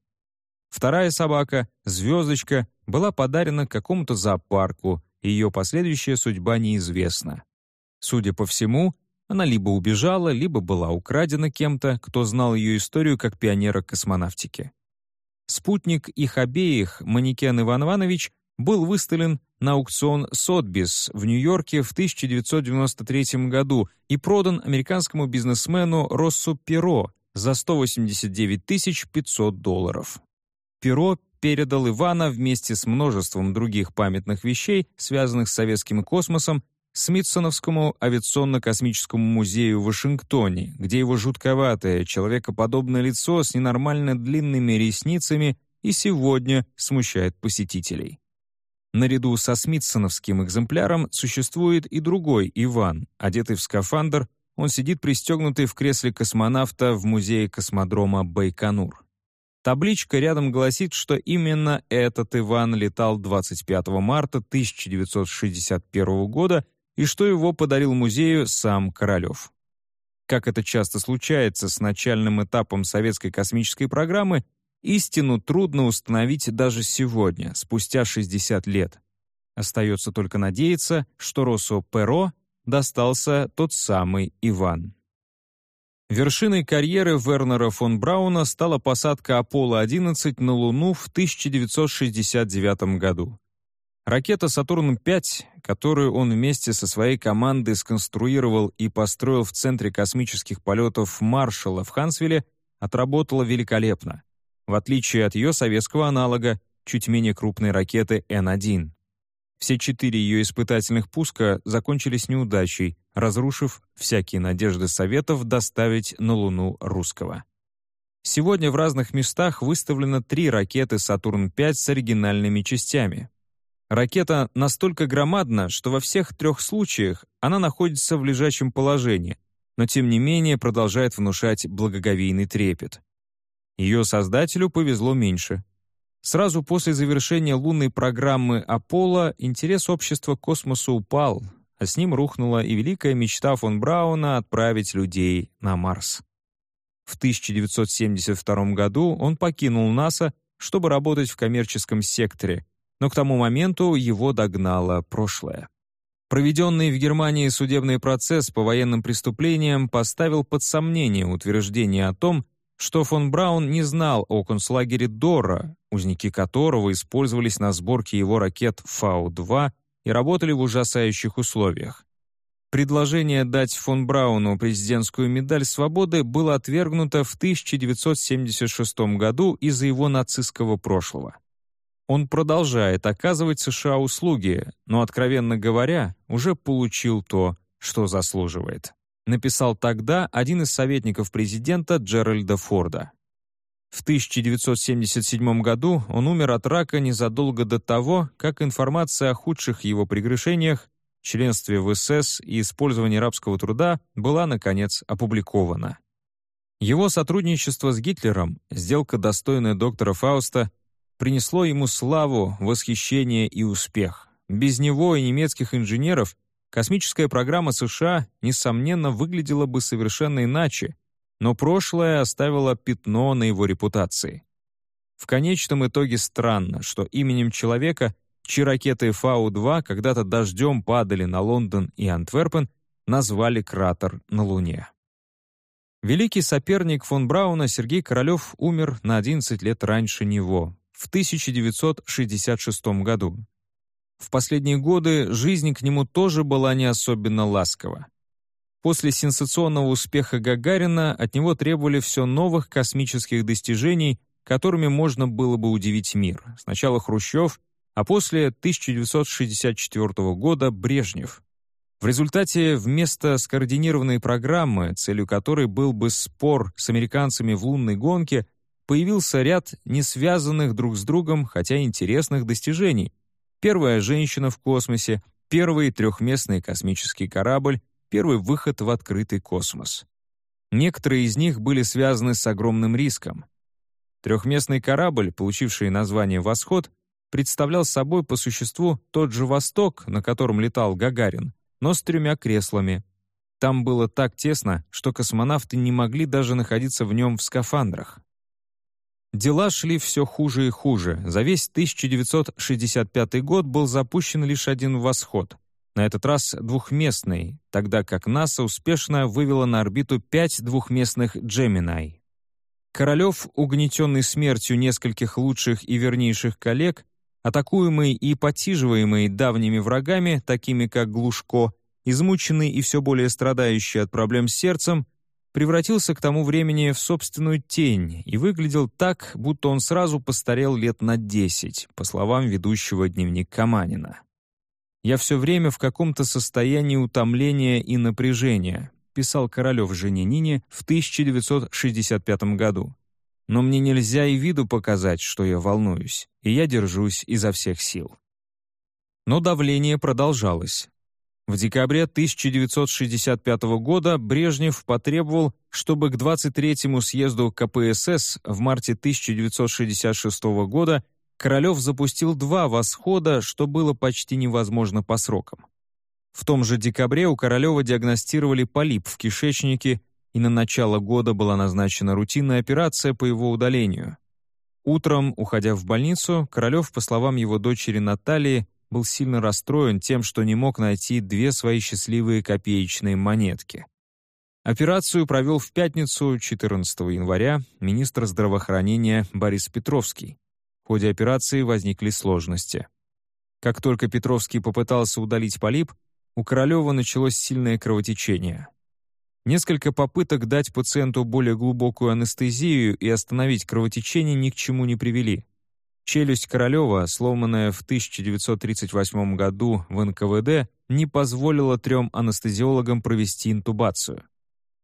Вторая собака, «Звездочка», была подарена какому-то зоопарку, и ее последующая судьба неизвестна. Судя по всему, она либо убежала, либо была украдена кем-то, кто знал ее историю как пионера космонавтики. Спутник их обеих, манекен Иван Иванович, был выставлен на аукцион Сотбис в Нью-Йорке в 1993 году и продан американскому бизнесмену Россу Перо за 189 500 долларов. Перо передал Ивана вместе с множеством других памятных вещей, связанных с советским космосом, Смитсоновскому авиационно-космическому музею в Вашингтоне, где его жутковатое, человекоподобное лицо с ненормально длинными ресницами и сегодня смущает посетителей. Наряду со смитсоновским экземпляром существует и другой Иван, одетый в скафандр, он сидит пристегнутый в кресле космонавта в музее космодрома Байконур. Табличка рядом гласит, что именно этот Иван летал 25 марта 1961 года и что его подарил музею сам Королев. Как это часто случается с начальным этапом советской космической программы, истину трудно установить даже сегодня, спустя 60 лет. Остается только надеяться, что Росу Перо достался тот самый Иван. Вершиной карьеры Вернера фон Брауна стала посадка Аполло-11 на Луну в 1969 году. Ракета «Сатурн-5», которую он вместе со своей командой сконструировал и построил в Центре космических полетов Маршалла в Хансвилле, отработала великолепно, в отличие от ее советского аналога, чуть менее крупной ракеты Н-1. Все четыре ее испытательных пуска закончились неудачей, разрушив всякие надежды Советов доставить на Луну русского. Сегодня в разных местах выставлено три ракеты «Сатурн-5» с оригинальными частями. Ракета настолько громадна, что во всех трех случаях она находится в лежачем положении, но тем не менее продолжает внушать благоговейный трепет. Ее создателю повезло меньше. Сразу после завершения лунной программы «Аполло» интерес общества к космосу упал, а с ним рухнула и великая мечта фон Брауна отправить людей на Марс. В 1972 году он покинул НАСА, чтобы работать в коммерческом секторе, но к тому моменту его догнало прошлое. Проведенный в Германии судебный процесс по военным преступлениям поставил под сомнение утверждение о том, что фон Браун не знал о концлагере Дора, узники которого использовались на сборке его ракет Фау-2 и работали в ужасающих условиях. Предложение дать фон Брауну президентскую медаль свободы было отвергнуто в 1976 году из-за его нацистского прошлого. Он продолжает оказывать США услуги, но, откровенно говоря, уже получил то, что заслуживает написал тогда один из советников президента Джеральда Форда. В 1977 году он умер от рака незадолго до того, как информация о худших его прегрешениях, членстве в СС и использовании рабского труда была, наконец, опубликована. Его сотрудничество с Гитлером, сделка, достойная доктора Фауста, принесло ему славу, восхищение и успех. Без него и немецких инженеров Космическая программа США, несомненно, выглядела бы совершенно иначе, но прошлое оставило пятно на его репутации. В конечном итоге странно, что именем человека, чьи ракеты Фау-2 когда-то дождем падали на Лондон и Антверпен, назвали кратер на Луне. Великий соперник фон Брауна Сергей Королёв умер на 11 лет раньше него, в 1966 году. В последние годы жизнь к нему тоже была не особенно ласкова. После сенсационного успеха Гагарина от него требовали все новых космических достижений, которыми можно было бы удивить мир. Сначала Хрущев, а после 1964 года Брежнев. В результате вместо скоординированной программы, целью которой был бы спор с американцами в лунной гонке, появился ряд не связанных друг с другом, хотя интересных достижений — Первая женщина в космосе, первый трехместный космический корабль, первый выход в открытый космос. Некоторые из них были связаны с огромным риском. Трехместный корабль, получивший название «Восход», представлял собой по существу тот же «Восток», на котором летал Гагарин, но с тремя креслами. Там было так тесно, что космонавты не могли даже находиться в нем в скафандрах. Дела шли все хуже и хуже. За весь 1965 год был запущен лишь один восход. На этот раз двухместный, тогда как НАСА успешно вывела на орбиту пять двухместных «Джеминай». Королев, угнетенный смертью нескольких лучших и вернейших коллег, атакуемый и потиживаемый давними врагами, такими как Глушко, измученный и все более страдающий от проблем с сердцем, превратился к тому времени в собственную тень и выглядел так, будто он сразу постарел лет на десять, по словам ведущего дневник Каманина. «Я все время в каком-то состоянии утомления и напряжения», писал Королев жене Нине в 1965 году. «Но мне нельзя и виду показать, что я волнуюсь, и я держусь изо всех сил». Но давление продолжалось. В декабре 1965 года Брежнев потребовал, чтобы к 23-му съезду КПСС в марте 1966 года Королев запустил два восхода, что было почти невозможно по срокам. В том же декабре у Королева диагностировали полип в кишечнике, и на начало года была назначена рутинная операция по его удалению. Утром, уходя в больницу, Королев, по словам его дочери Натальи, был сильно расстроен тем, что не мог найти две свои счастливые копеечные монетки. Операцию провел в пятницу, 14 января, министр здравоохранения Борис Петровский. В ходе операции возникли сложности. Как только Петровский попытался удалить полип, у Королева началось сильное кровотечение. Несколько попыток дать пациенту более глубокую анестезию и остановить кровотечение ни к чему не привели. Челюсть Королева, сломанная в 1938 году в НКВД, не позволила трем анестезиологам провести интубацию.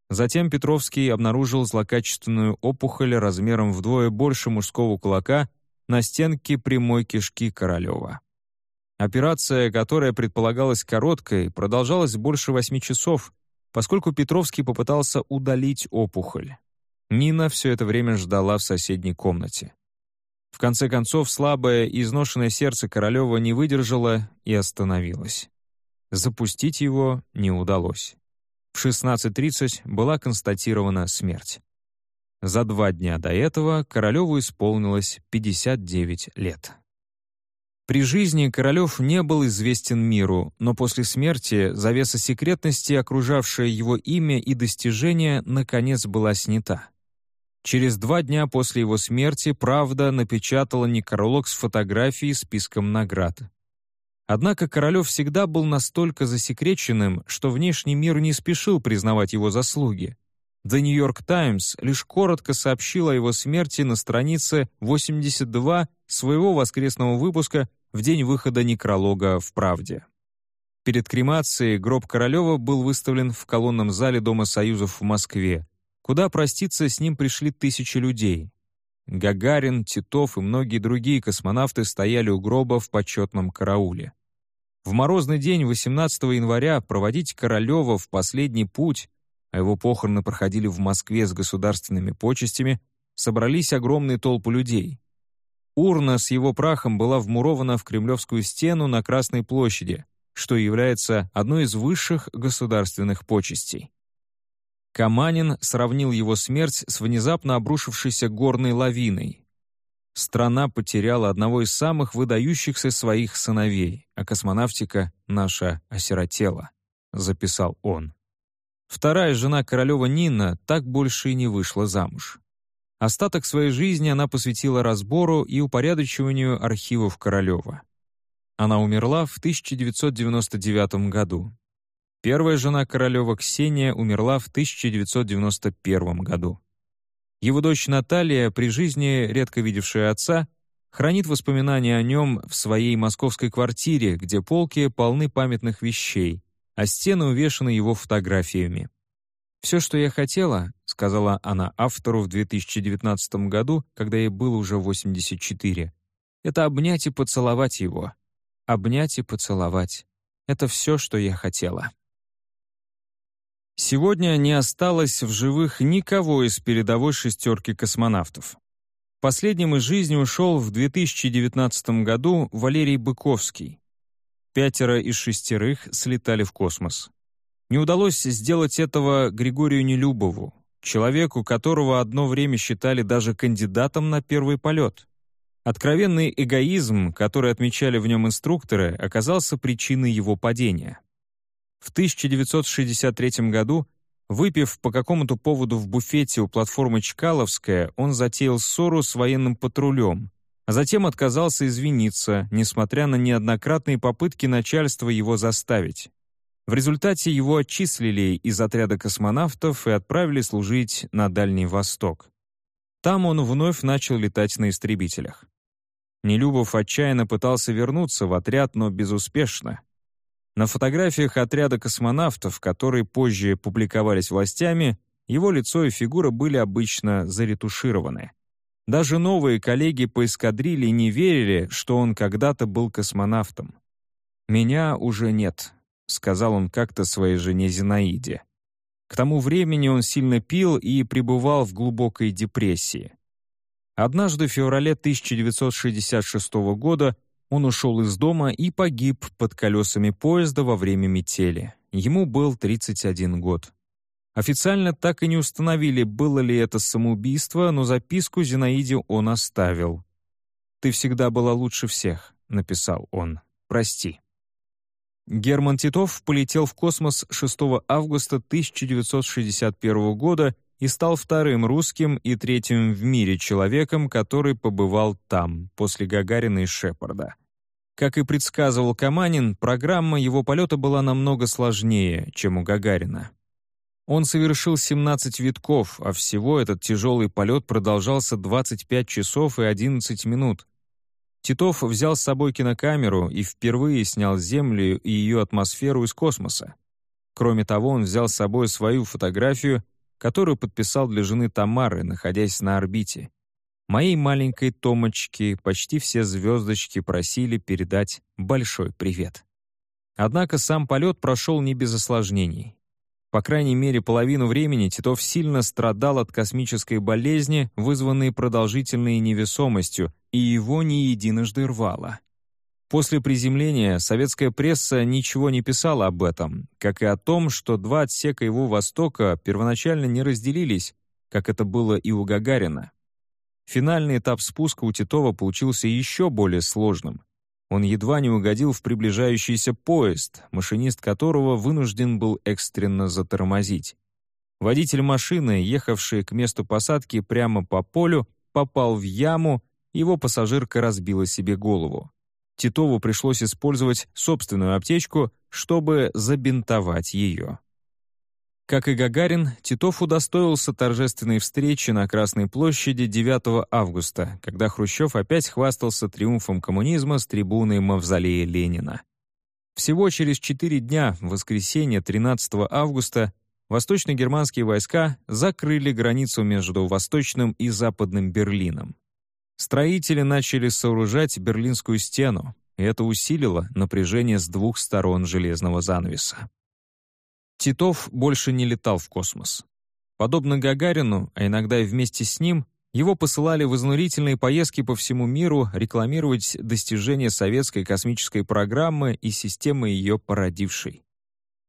Затем Петровский обнаружил злокачественную опухоль размером вдвое больше мужского кулака на стенке прямой кишки Королева. Операция, которая предполагалась короткой, продолжалась больше восьми часов, поскольку Петровский попытался удалить опухоль. Нина все это время ждала в соседней комнате. В конце концов, слабое и изношенное сердце Королева не выдержало и остановилось. Запустить его не удалось. В 16.30 была констатирована смерть. За два дня до этого Королеву исполнилось 59 лет. При жизни Королев не был известен миру, но после смерти завеса секретности, окружавшая его имя и достижения, наконец была снята. Через два дня после его смерти «Правда» напечатала некролог с фотографией списком наград. Однако Королев всегда был настолько засекреченным, что внешний мир не спешил признавать его заслуги. The New York Times лишь коротко сообщил о его смерти на странице 82 своего воскресного выпуска в день выхода некролога в «Правде». Перед кремацией гроб Королева был выставлен в колонном зале Дома Союзов в Москве, куда проститься с ним пришли тысячи людей. Гагарин, Титов и многие другие космонавты стояли у гроба в почетном карауле. В морозный день 18 января проводить Королева в последний путь а его похороны проходили в Москве с государственными почестями, собрались огромные толпы людей. Урна с его прахом была вмурована в Кремлевскую стену на Красной площади, что является одной из высших государственных почестей. Каманин сравнил его смерть с внезапно обрушившейся горной лавиной. Страна потеряла одного из самых выдающихся своих сыновей, а космонавтика наша осиротела, записал он. Вторая жена Королева Нина так больше и не вышла замуж. Остаток своей жизни она посвятила разбору и упорядочиванию архивов Королева. Она умерла в 1999 году. Первая жена Королева Ксения умерла в 1991 году. Его дочь Наталья, при жизни редко видевшая отца, хранит воспоминания о нем в своей московской квартире, где полки полны памятных вещей, а стены увешаны его фотографиями. «Все, что я хотела», — сказала она автору в 2019 году, когда ей было уже 84, «это обнять и поцеловать его. Обнять и поцеловать. Это все, что я хотела». Сегодня не осталось в живых никого из передовой шестерки космонавтов. Последним из жизни ушел в 2019 году Валерий Быковский. Пятеро из шестерых слетали в космос. Не удалось сделать этого Григорию Нелюбову, человеку, которого одно время считали даже кандидатом на первый полет. Откровенный эгоизм, который отмечали в нем инструкторы, оказался причиной его падения. В 1963 году, выпив по какому-то поводу в буфете у платформы Чкаловская, он затеял ссору с военным патрулем, а затем отказался извиниться, несмотря на неоднократные попытки начальства его заставить. В результате его отчислили из отряда космонавтов и отправили служить на Дальний Восток. Там он вновь начал летать на истребителях. Нелюбов отчаянно пытался вернуться в отряд, но безуспешно. На фотографиях отряда космонавтов, которые позже публиковались властями, его лицо и фигура были обычно заретушированы. Даже новые коллеги по эскадрилье не верили, что он когда-то был космонавтом. «Меня уже нет», — сказал он как-то своей жене Зинаиде. К тому времени он сильно пил и пребывал в глубокой депрессии. Однажды в феврале 1966 года он ушел из дома и погиб под колесами поезда во время метели. Ему был 31 год. Официально так и не установили, было ли это самоубийство, но записку Зинаиде он оставил. «Ты всегда была лучше всех», — написал он. «Прости». Герман Титов полетел в космос 6 августа 1961 года и стал вторым русским и третьим в мире человеком, который побывал там, после Гагарина и Шепарда. Как и предсказывал Каманин, программа его полета была намного сложнее, чем у Гагарина. Он совершил 17 витков, а всего этот тяжелый полет продолжался 25 часов и 11 минут. Титов взял с собой кинокамеру и впервые снял Землю и ее атмосферу из космоса. Кроме того, он взял с собой свою фотографию, которую подписал для жены Тамары, находясь на орбите. Моей маленькой Томочке почти все звездочки просили передать большой привет. Однако сам полет прошел не без осложнений. По крайней мере, половину времени Титов сильно страдал от космической болезни, вызванной продолжительной невесомостью, и его не единожды рвало. После приземления советская пресса ничего не писала об этом, как и о том, что два отсека его «Востока» первоначально не разделились, как это было и у Гагарина. Финальный этап спуска у Титова получился еще более сложным. Он едва не угодил в приближающийся поезд, машинист которого вынужден был экстренно затормозить. Водитель машины, ехавший к месту посадки прямо по полю, попал в яму, его пассажирка разбила себе голову. Титову пришлось использовать собственную аптечку, чтобы забинтовать ее. Как и Гагарин, Титов удостоился торжественной встречи на Красной площади 9 августа, когда Хрущев опять хвастался триумфом коммунизма с трибуны Мавзолея Ленина. Всего через четыре дня, в воскресенье 13 августа, восточно-германские войска закрыли границу между Восточным и Западным Берлином. Строители начали сооружать Берлинскую стену, и это усилило напряжение с двух сторон железного занавеса. Титов больше не летал в космос. Подобно Гагарину, а иногда и вместе с ним, его посылали в изнурительные поездки по всему миру рекламировать достижения советской космической программы и системы ее породившей.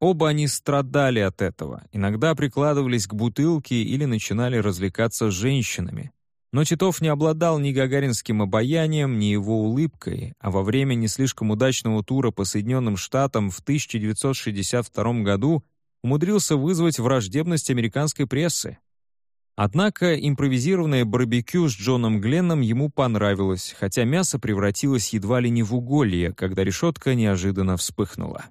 Оба они страдали от этого, иногда прикладывались к бутылке или начинали развлекаться с женщинами. Но Титов не обладал ни гагаринским обаянием, ни его улыбкой, а во время не слишком удачного тура по Соединенным Штатам в 1962 году умудрился вызвать враждебность американской прессы. Однако импровизированное барбекю с Джоном Гленном ему понравилось, хотя мясо превратилось едва ли не в уголье, когда решетка неожиданно вспыхнула.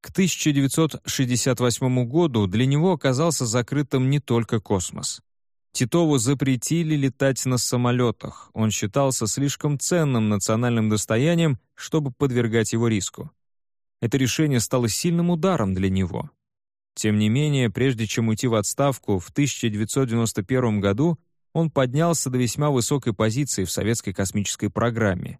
К 1968 году для него оказался закрытым не только космос. Титову запретили летать на самолетах, он считался слишком ценным национальным достоянием, чтобы подвергать его риску. Это решение стало сильным ударом для него. Тем не менее, прежде чем уйти в отставку, в 1991 году он поднялся до весьма высокой позиции в советской космической программе.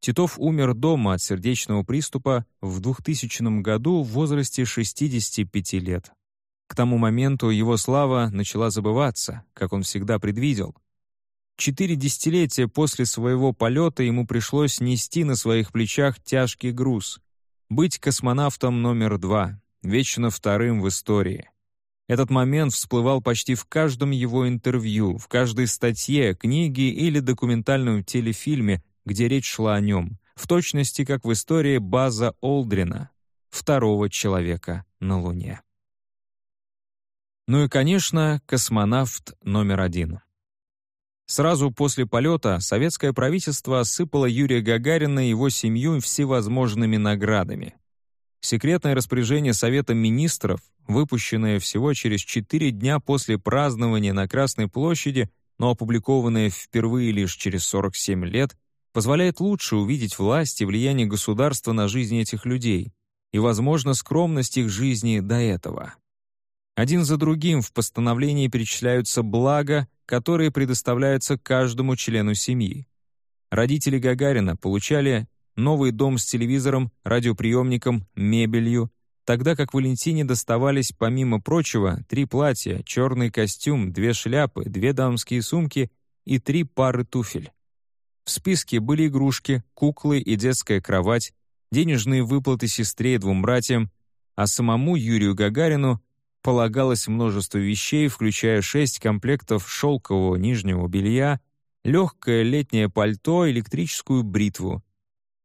Титов умер дома от сердечного приступа в 2000 году в возрасте 65 лет. К тому моменту его слава начала забываться, как он всегда предвидел. Четыре десятилетия после своего полета ему пришлось нести на своих плечах тяжкий груз — быть космонавтом номер два, вечно вторым в истории. Этот момент всплывал почти в каждом его интервью, в каждой статье, книге или документальном телефильме, где речь шла о нем, в точности как в истории База Олдрина, второго человека на Луне. Ну и, конечно, космонавт номер один. Сразу после полета советское правительство осыпало Юрия Гагарина и его семью всевозможными наградами. Секретное распоряжение Совета министров, выпущенное всего через четыре дня после празднования на Красной площади, но опубликованное впервые лишь через 47 лет, позволяет лучше увидеть власть и влияние государства на жизнь этих людей и, возможно, скромность их жизни до этого. Один за другим в постановлении перечисляются блага, которые предоставляются каждому члену семьи. Родители Гагарина получали новый дом с телевизором, радиоприемником, мебелью, тогда как Валентине доставались, помимо прочего, три платья, черный костюм, две шляпы, две дамские сумки и три пары туфель. В списке были игрушки, куклы и детская кровать, денежные выплаты сестре и двум братьям, а самому Юрию Гагарину полагалось множество вещей, включая шесть комплектов шелкового нижнего белья, легкое летнее пальто, электрическую бритву,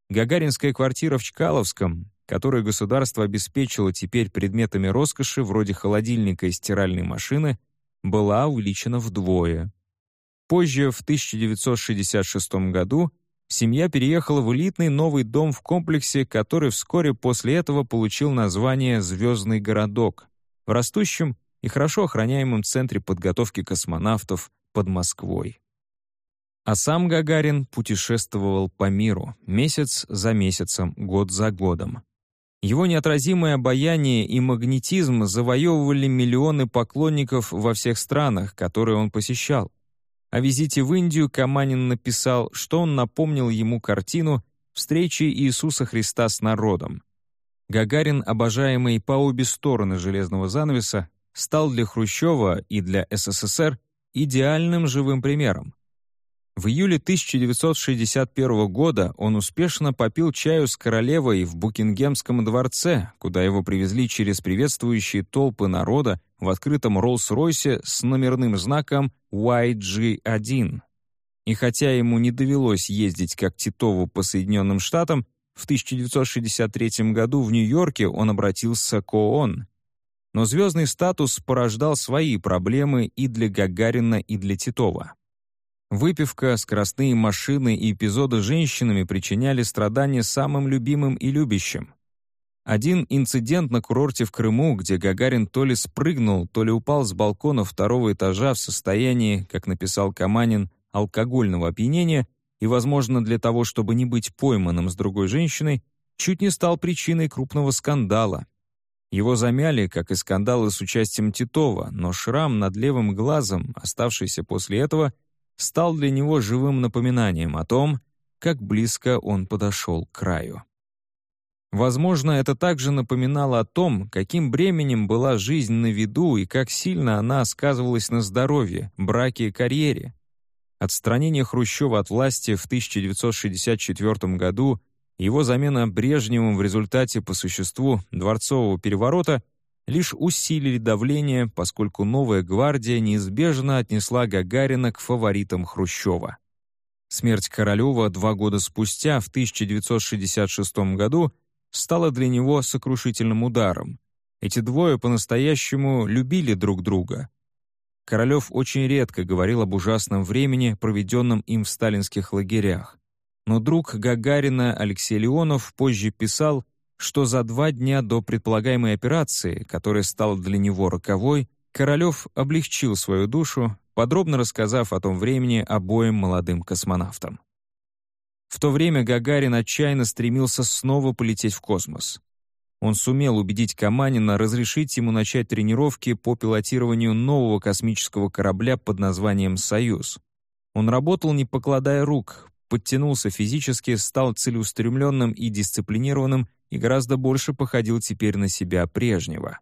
Гагаринская квартира в Чкаловском, которую государство обеспечило теперь предметами роскоши вроде холодильника и стиральной машины, была увеличена вдвое. Позже, в 1966 году, семья переехала в элитный новый дом в комплексе, который вскоре после этого получил название «Звездный городок» в растущем и хорошо охраняемом центре подготовки космонавтов под Москвой. А сам Гагарин путешествовал по миру, месяц за месяцем, год за годом. Его неотразимое обаяние и магнетизм завоевывали миллионы поклонников во всех странах, которые он посещал. О визите в Индию Каманин написал, что он напомнил ему картину встречи Иисуса Христа с народом. Гагарин, обожаемый по обе стороны железного занавеса, стал для Хрущева и для СССР идеальным живым примером. В июле 1961 года он успешно попил чаю с королевой в Букингемском дворце, куда его привезли через приветствующие толпы народа в открытом Роллс-Ройсе с номерным знаком YG-1. И хотя ему не довелось ездить как Титову по Соединенным Штатам, в 1963 году в Нью-Йорке он обратился к ООН. Но звездный статус порождал свои проблемы и для Гагарина, и для Титова. Выпивка, скоростные машины и эпизоды с женщинами причиняли страдания самым любимым и любящим. Один инцидент на курорте в Крыму, где Гагарин то ли спрыгнул, то ли упал с балкона второго этажа в состоянии, как написал Каманин, алкогольного опьянения и, возможно, для того, чтобы не быть пойманным с другой женщиной, чуть не стал причиной крупного скандала. Его замяли, как и скандалы с участием Титова, но шрам над левым глазом, оставшийся после этого, стал для него живым напоминанием о том, как близко он подошел к краю. Возможно, это также напоминало о том, каким бременем была жизнь на виду и как сильно она сказывалась на здоровье, браке и карьере. Отстранение Хрущева от власти в 1964 году, его замена Брежневым в результате по существу дворцового переворота лишь усилили давление, поскольку новая гвардия неизбежно отнесла Гагарина к фаворитам Хрущева. Смерть Королева два года спустя, в 1966 году, стала для него сокрушительным ударом. Эти двое по-настоящему любили друг друга. Королев очень редко говорил об ужасном времени, проведенном им в сталинских лагерях. Но друг Гагарина Алексей Леонов позже писал, что за два дня до предполагаемой операции, которая стала для него роковой, Королев облегчил свою душу, подробно рассказав о том времени обоим молодым космонавтам. В то время Гагарин отчаянно стремился снова полететь в космос. Он сумел убедить Каманина разрешить ему начать тренировки по пилотированию нового космического корабля под названием «Союз». Он работал, не покладая рук, подтянулся физически, стал целеустремленным и дисциплинированным и гораздо больше походил теперь на себя прежнего.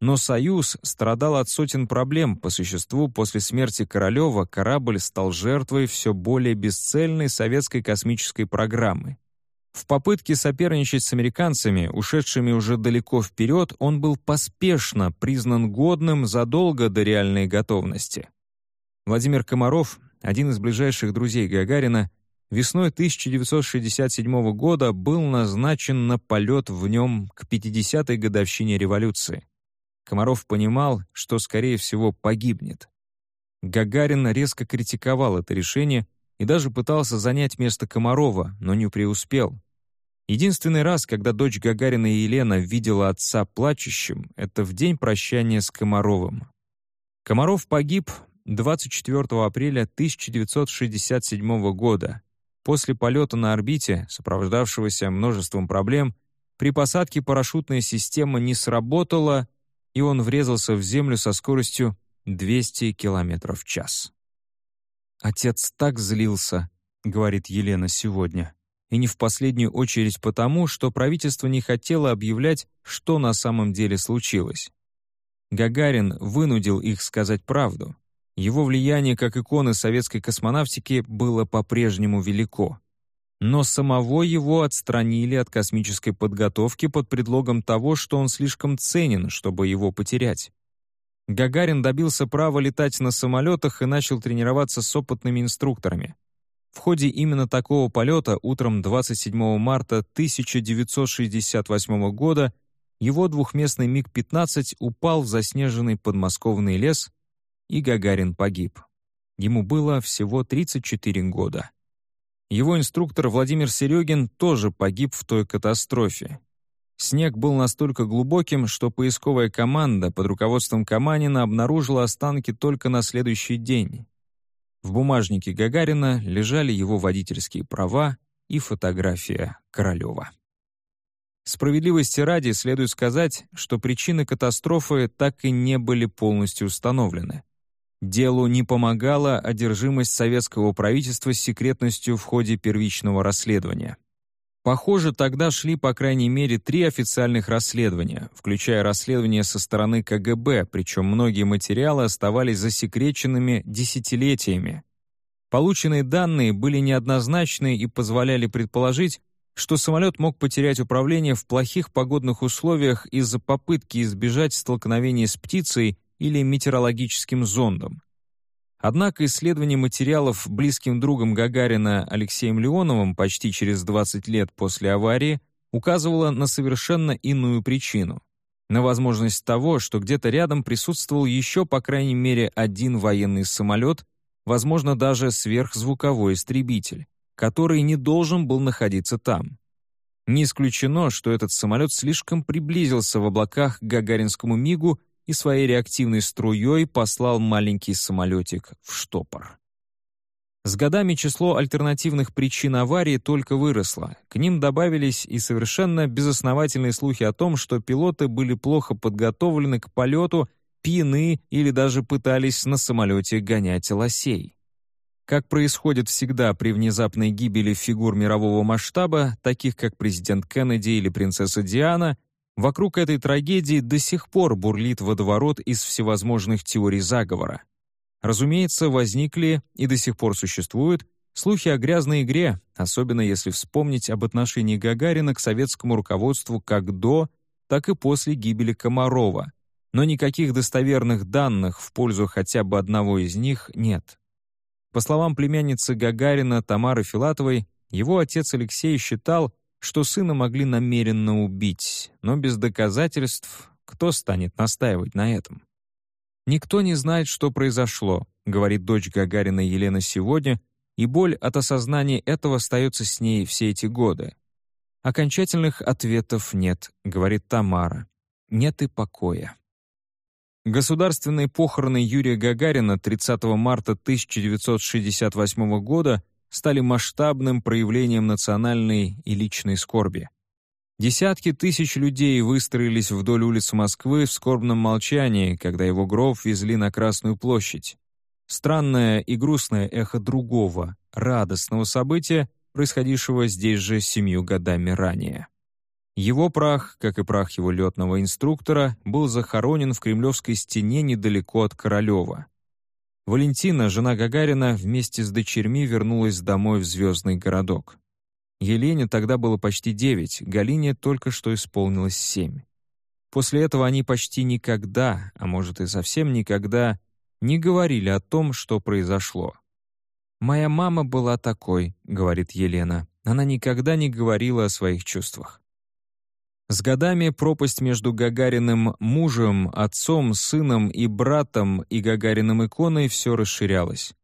Но «Союз» страдал от сотен проблем. По существу, после смерти Королева корабль стал жертвой все более бесцельной советской космической программы. В попытке соперничать с американцами, ушедшими уже далеко вперед, он был поспешно признан годным задолго до реальной готовности. Владимир Комаров, один из ближайших друзей Гагарина, весной 1967 года был назначен на полет в нем к 50-й годовщине революции. Комаров понимал, что, скорее всего, погибнет. Гагарин резко критиковал это решение и даже пытался занять место Комарова, но не преуспел. Единственный раз, когда дочь Гагарина Елена видела отца плачущим, это в день прощания с Комаровым. Комаров погиб 24 апреля 1967 года, После полета на орбите, сопровождавшегося множеством проблем, при посадке парашютная система не сработала, и он врезался в землю со скоростью 200 км в час. «Отец так злился», — говорит Елена сегодня, и не в последнюю очередь потому, что правительство не хотело объявлять, что на самом деле случилось. Гагарин вынудил их сказать правду. Его влияние как иконы советской космонавтики было по-прежнему велико. Но самого его отстранили от космической подготовки под предлогом того, что он слишком ценен, чтобы его потерять. Гагарин добился права летать на самолетах и начал тренироваться с опытными инструкторами. В ходе именно такого полета утром 27 марта 1968 года его двухместный МиГ-15 упал в заснеженный подмосковный лес и Гагарин погиб. Ему было всего 34 года. Его инструктор Владимир Серегин тоже погиб в той катастрофе. Снег был настолько глубоким, что поисковая команда под руководством Каманина обнаружила останки только на следующий день. В бумажнике Гагарина лежали его водительские права и фотография Королева. Справедливости ради следует сказать, что причины катастрофы так и не были полностью установлены. Делу не помогала одержимость советского правительства с секретностью в ходе первичного расследования. Похоже, тогда шли по крайней мере три официальных расследования, включая расследование со стороны КГБ, причем многие материалы оставались засекреченными десятилетиями. Полученные данные были неоднозначны и позволяли предположить, что самолет мог потерять управление в плохих погодных условиях из-за попытки избежать столкновения с птицей или метеорологическим зондом. Однако исследование материалов близким другом Гагарина Алексеем Леоновым почти через 20 лет после аварии указывало на совершенно иную причину — на возможность того, что где-то рядом присутствовал еще по крайней мере один военный самолет, возможно, даже сверхзвуковой истребитель, который не должен был находиться там. Не исключено, что этот самолет слишком приблизился в облаках к Гагаринскому МИГу и своей реактивной струей послал маленький самолетик в штопор. С годами число альтернативных причин аварии только выросло. К ним добавились и совершенно безосновательные слухи о том, что пилоты были плохо подготовлены к полету, пьяны или даже пытались на самолете гонять лосей. Как происходит всегда при внезапной гибели фигур мирового масштаба, таких как президент Кеннеди или принцесса Диана, Вокруг этой трагедии до сих пор бурлит водоворот из всевозможных теорий заговора. Разумеется, возникли и до сих пор существуют слухи о грязной игре, особенно если вспомнить об отношении Гагарина к советскому руководству как до, так и после гибели Комарова, но никаких достоверных данных в пользу хотя бы одного из них нет. По словам племянницы Гагарина Тамары Филатовой, его отец Алексей считал, что сына могли намеренно убить, но без доказательств кто станет настаивать на этом? «Никто не знает, что произошло», — говорит дочь Гагарина Елена сегодня, и боль от осознания этого остается с ней все эти годы. «Окончательных ответов нет», — говорит Тамара. «Нет и покоя». Государственные похороны Юрия Гагарина 30 марта 1968 года стали масштабным проявлением национальной и личной скорби. Десятки тысяч людей выстроились вдоль улиц Москвы в скорбном молчании, когда его гроб везли на Красную площадь. Странное и грустное эхо другого, радостного события, происходившего здесь же семью годами ранее. Его прах, как и прах его летного инструктора, был захоронен в Кремлевской стене недалеко от Королева. Валентина, жена Гагарина, вместе с дочерьми вернулась домой в звездный городок. Елене тогда было почти девять, Галине только что исполнилось семь. После этого они почти никогда, а может и совсем никогда, не говорили о том, что произошло. «Моя мама была такой», — говорит Елена. Она никогда не говорила о своих чувствах. С годами пропасть между Гагариным мужем, отцом, сыном и братом и Гагариным иконой все расширялась.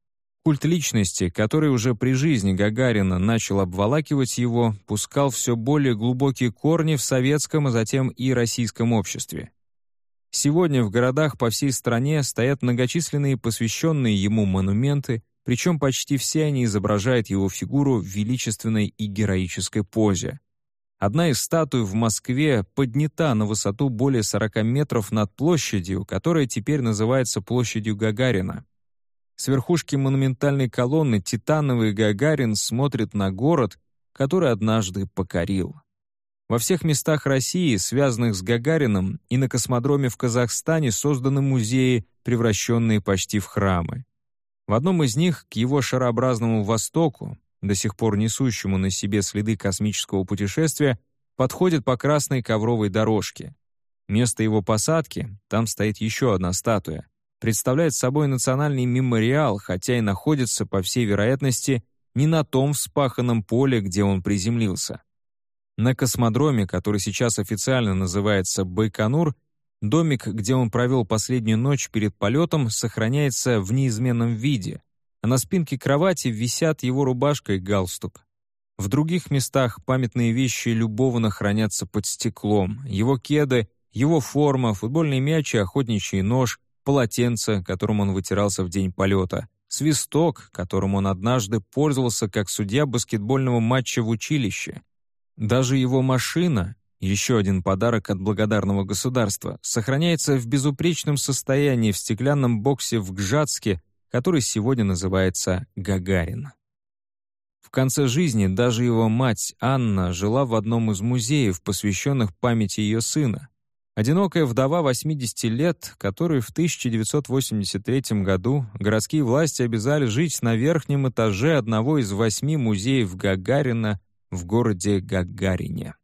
Культ личности, который уже при жизни Гагарина начал обволакивать его, пускал все более глубокие корни в советском, а затем и российском обществе. Сегодня в городах по всей стране стоят многочисленные посвященные ему монументы, причем почти все они изображают его фигуру в величественной и героической позе. Одна из статуй в Москве поднята на высоту более 40 метров над площадью, которая теперь называется площадью Гагарина. С верхушки монументальной колонны титановый Гагарин смотрит на город, который однажды покорил. Во всех местах России, связанных с Гагарином, и на космодроме в Казахстане созданы музеи, превращенные почти в храмы. В одном из них, к его шарообразному востоку, до сих пор несущему на себе следы космического путешествия, подходит по красной ковровой дорожке. Место его посадки, там стоит еще одна статуя, представляет собой национальный мемориал, хотя и находится, по всей вероятности, не на том вспаханном поле, где он приземлился. На космодроме, который сейчас официально называется Байконур, домик, где он провел последнюю ночь перед полетом, сохраняется в неизменном виде, а на спинке кровати висят его рубашка и галстук. В других местах памятные вещи любовно хранятся под стеклом. Его кеды, его форма, футбольный мяч и охотничий нож, полотенце, которым он вытирался в день полета, свисток, которым он однажды пользовался как судья баскетбольного матча в училище. Даже его машина, еще один подарок от благодарного государства, сохраняется в безупречном состоянии в стеклянном боксе в Гжатске, который сегодня называется «Гагарин». В конце жизни даже его мать Анна жила в одном из музеев, посвященных памяти ее сына. Одинокая вдова 80 лет, которой в 1983 году городские власти обязали жить на верхнем этаже одного из восьми музеев Гагарина в городе Гагарине.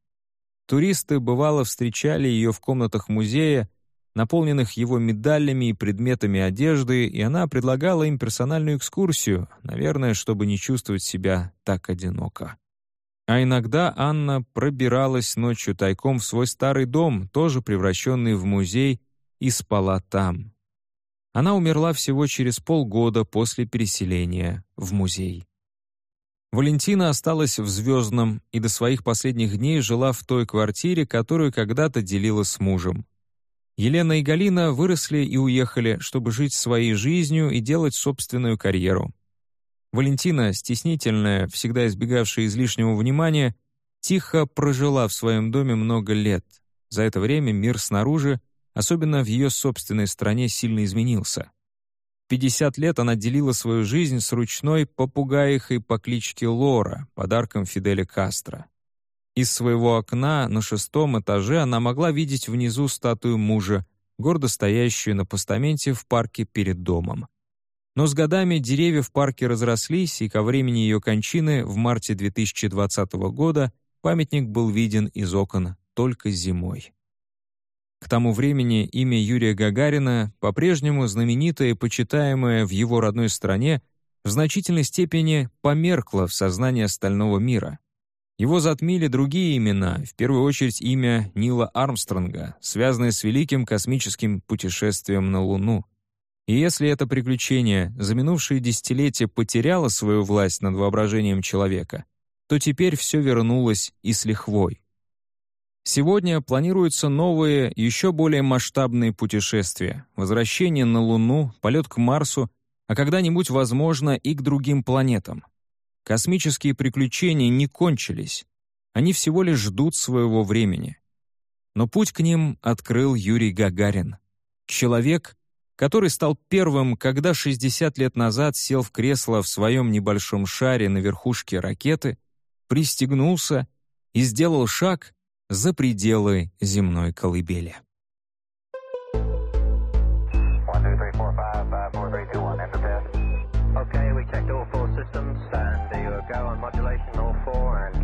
Туристы бывало встречали ее в комнатах музея, наполненных его медалями и предметами одежды, и она предлагала им персональную экскурсию, наверное, чтобы не чувствовать себя так одиноко. А иногда Анна пробиралась ночью тайком в свой старый дом, тоже превращенный в музей, и спала там. Она умерла всего через полгода после переселения в музей. Валентина осталась в Звездном и до своих последних дней жила в той квартире, которую когда-то делила с мужем. Елена и Галина выросли и уехали, чтобы жить своей жизнью и делать собственную карьеру. Валентина, стеснительная, всегда избегавшая излишнего внимания, тихо прожила в своем доме много лет. За это время мир снаружи, особенно в ее собственной стране, сильно изменился. В 50 лет она делила свою жизнь с ручной попугаихой по кличке Лора, подарком Фиделя Кастро. Из своего окна на шестом этаже она могла видеть внизу статую мужа, гордо стоящую на постаменте в парке перед домом. Но с годами деревья в парке разрослись, и ко времени ее кончины в марте 2020 года памятник был виден из окон только зимой. К тому времени имя Юрия Гагарина, по-прежнему знаменитое и почитаемое в его родной стране, в значительной степени померкло в сознании остального мира. Его затмили другие имена, в первую очередь имя Нила Армстронга, связанное с великим космическим путешествием на Луну. И если это приключение за минувшие десятилетия потеряло свою власть над воображением человека, то теперь все вернулось и с лихвой. Сегодня планируются новые, еще более масштабные путешествия, возвращение на Луну, полет к Марсу, а когда-нибудь, возможно, и к другим планетам. Космические приключения не кончились. Они всего лишь ждут своего времени. Но путь к ним открыл Юрий Гагарин. Человек, который стал первым, когда 60 лет назад сел в кресло в своем небольшом шаре на верхушке ракеты, пристегнулся и сделал шаг за пределы земной колыбели. Okay, we checked all four systems and go on modulation all four and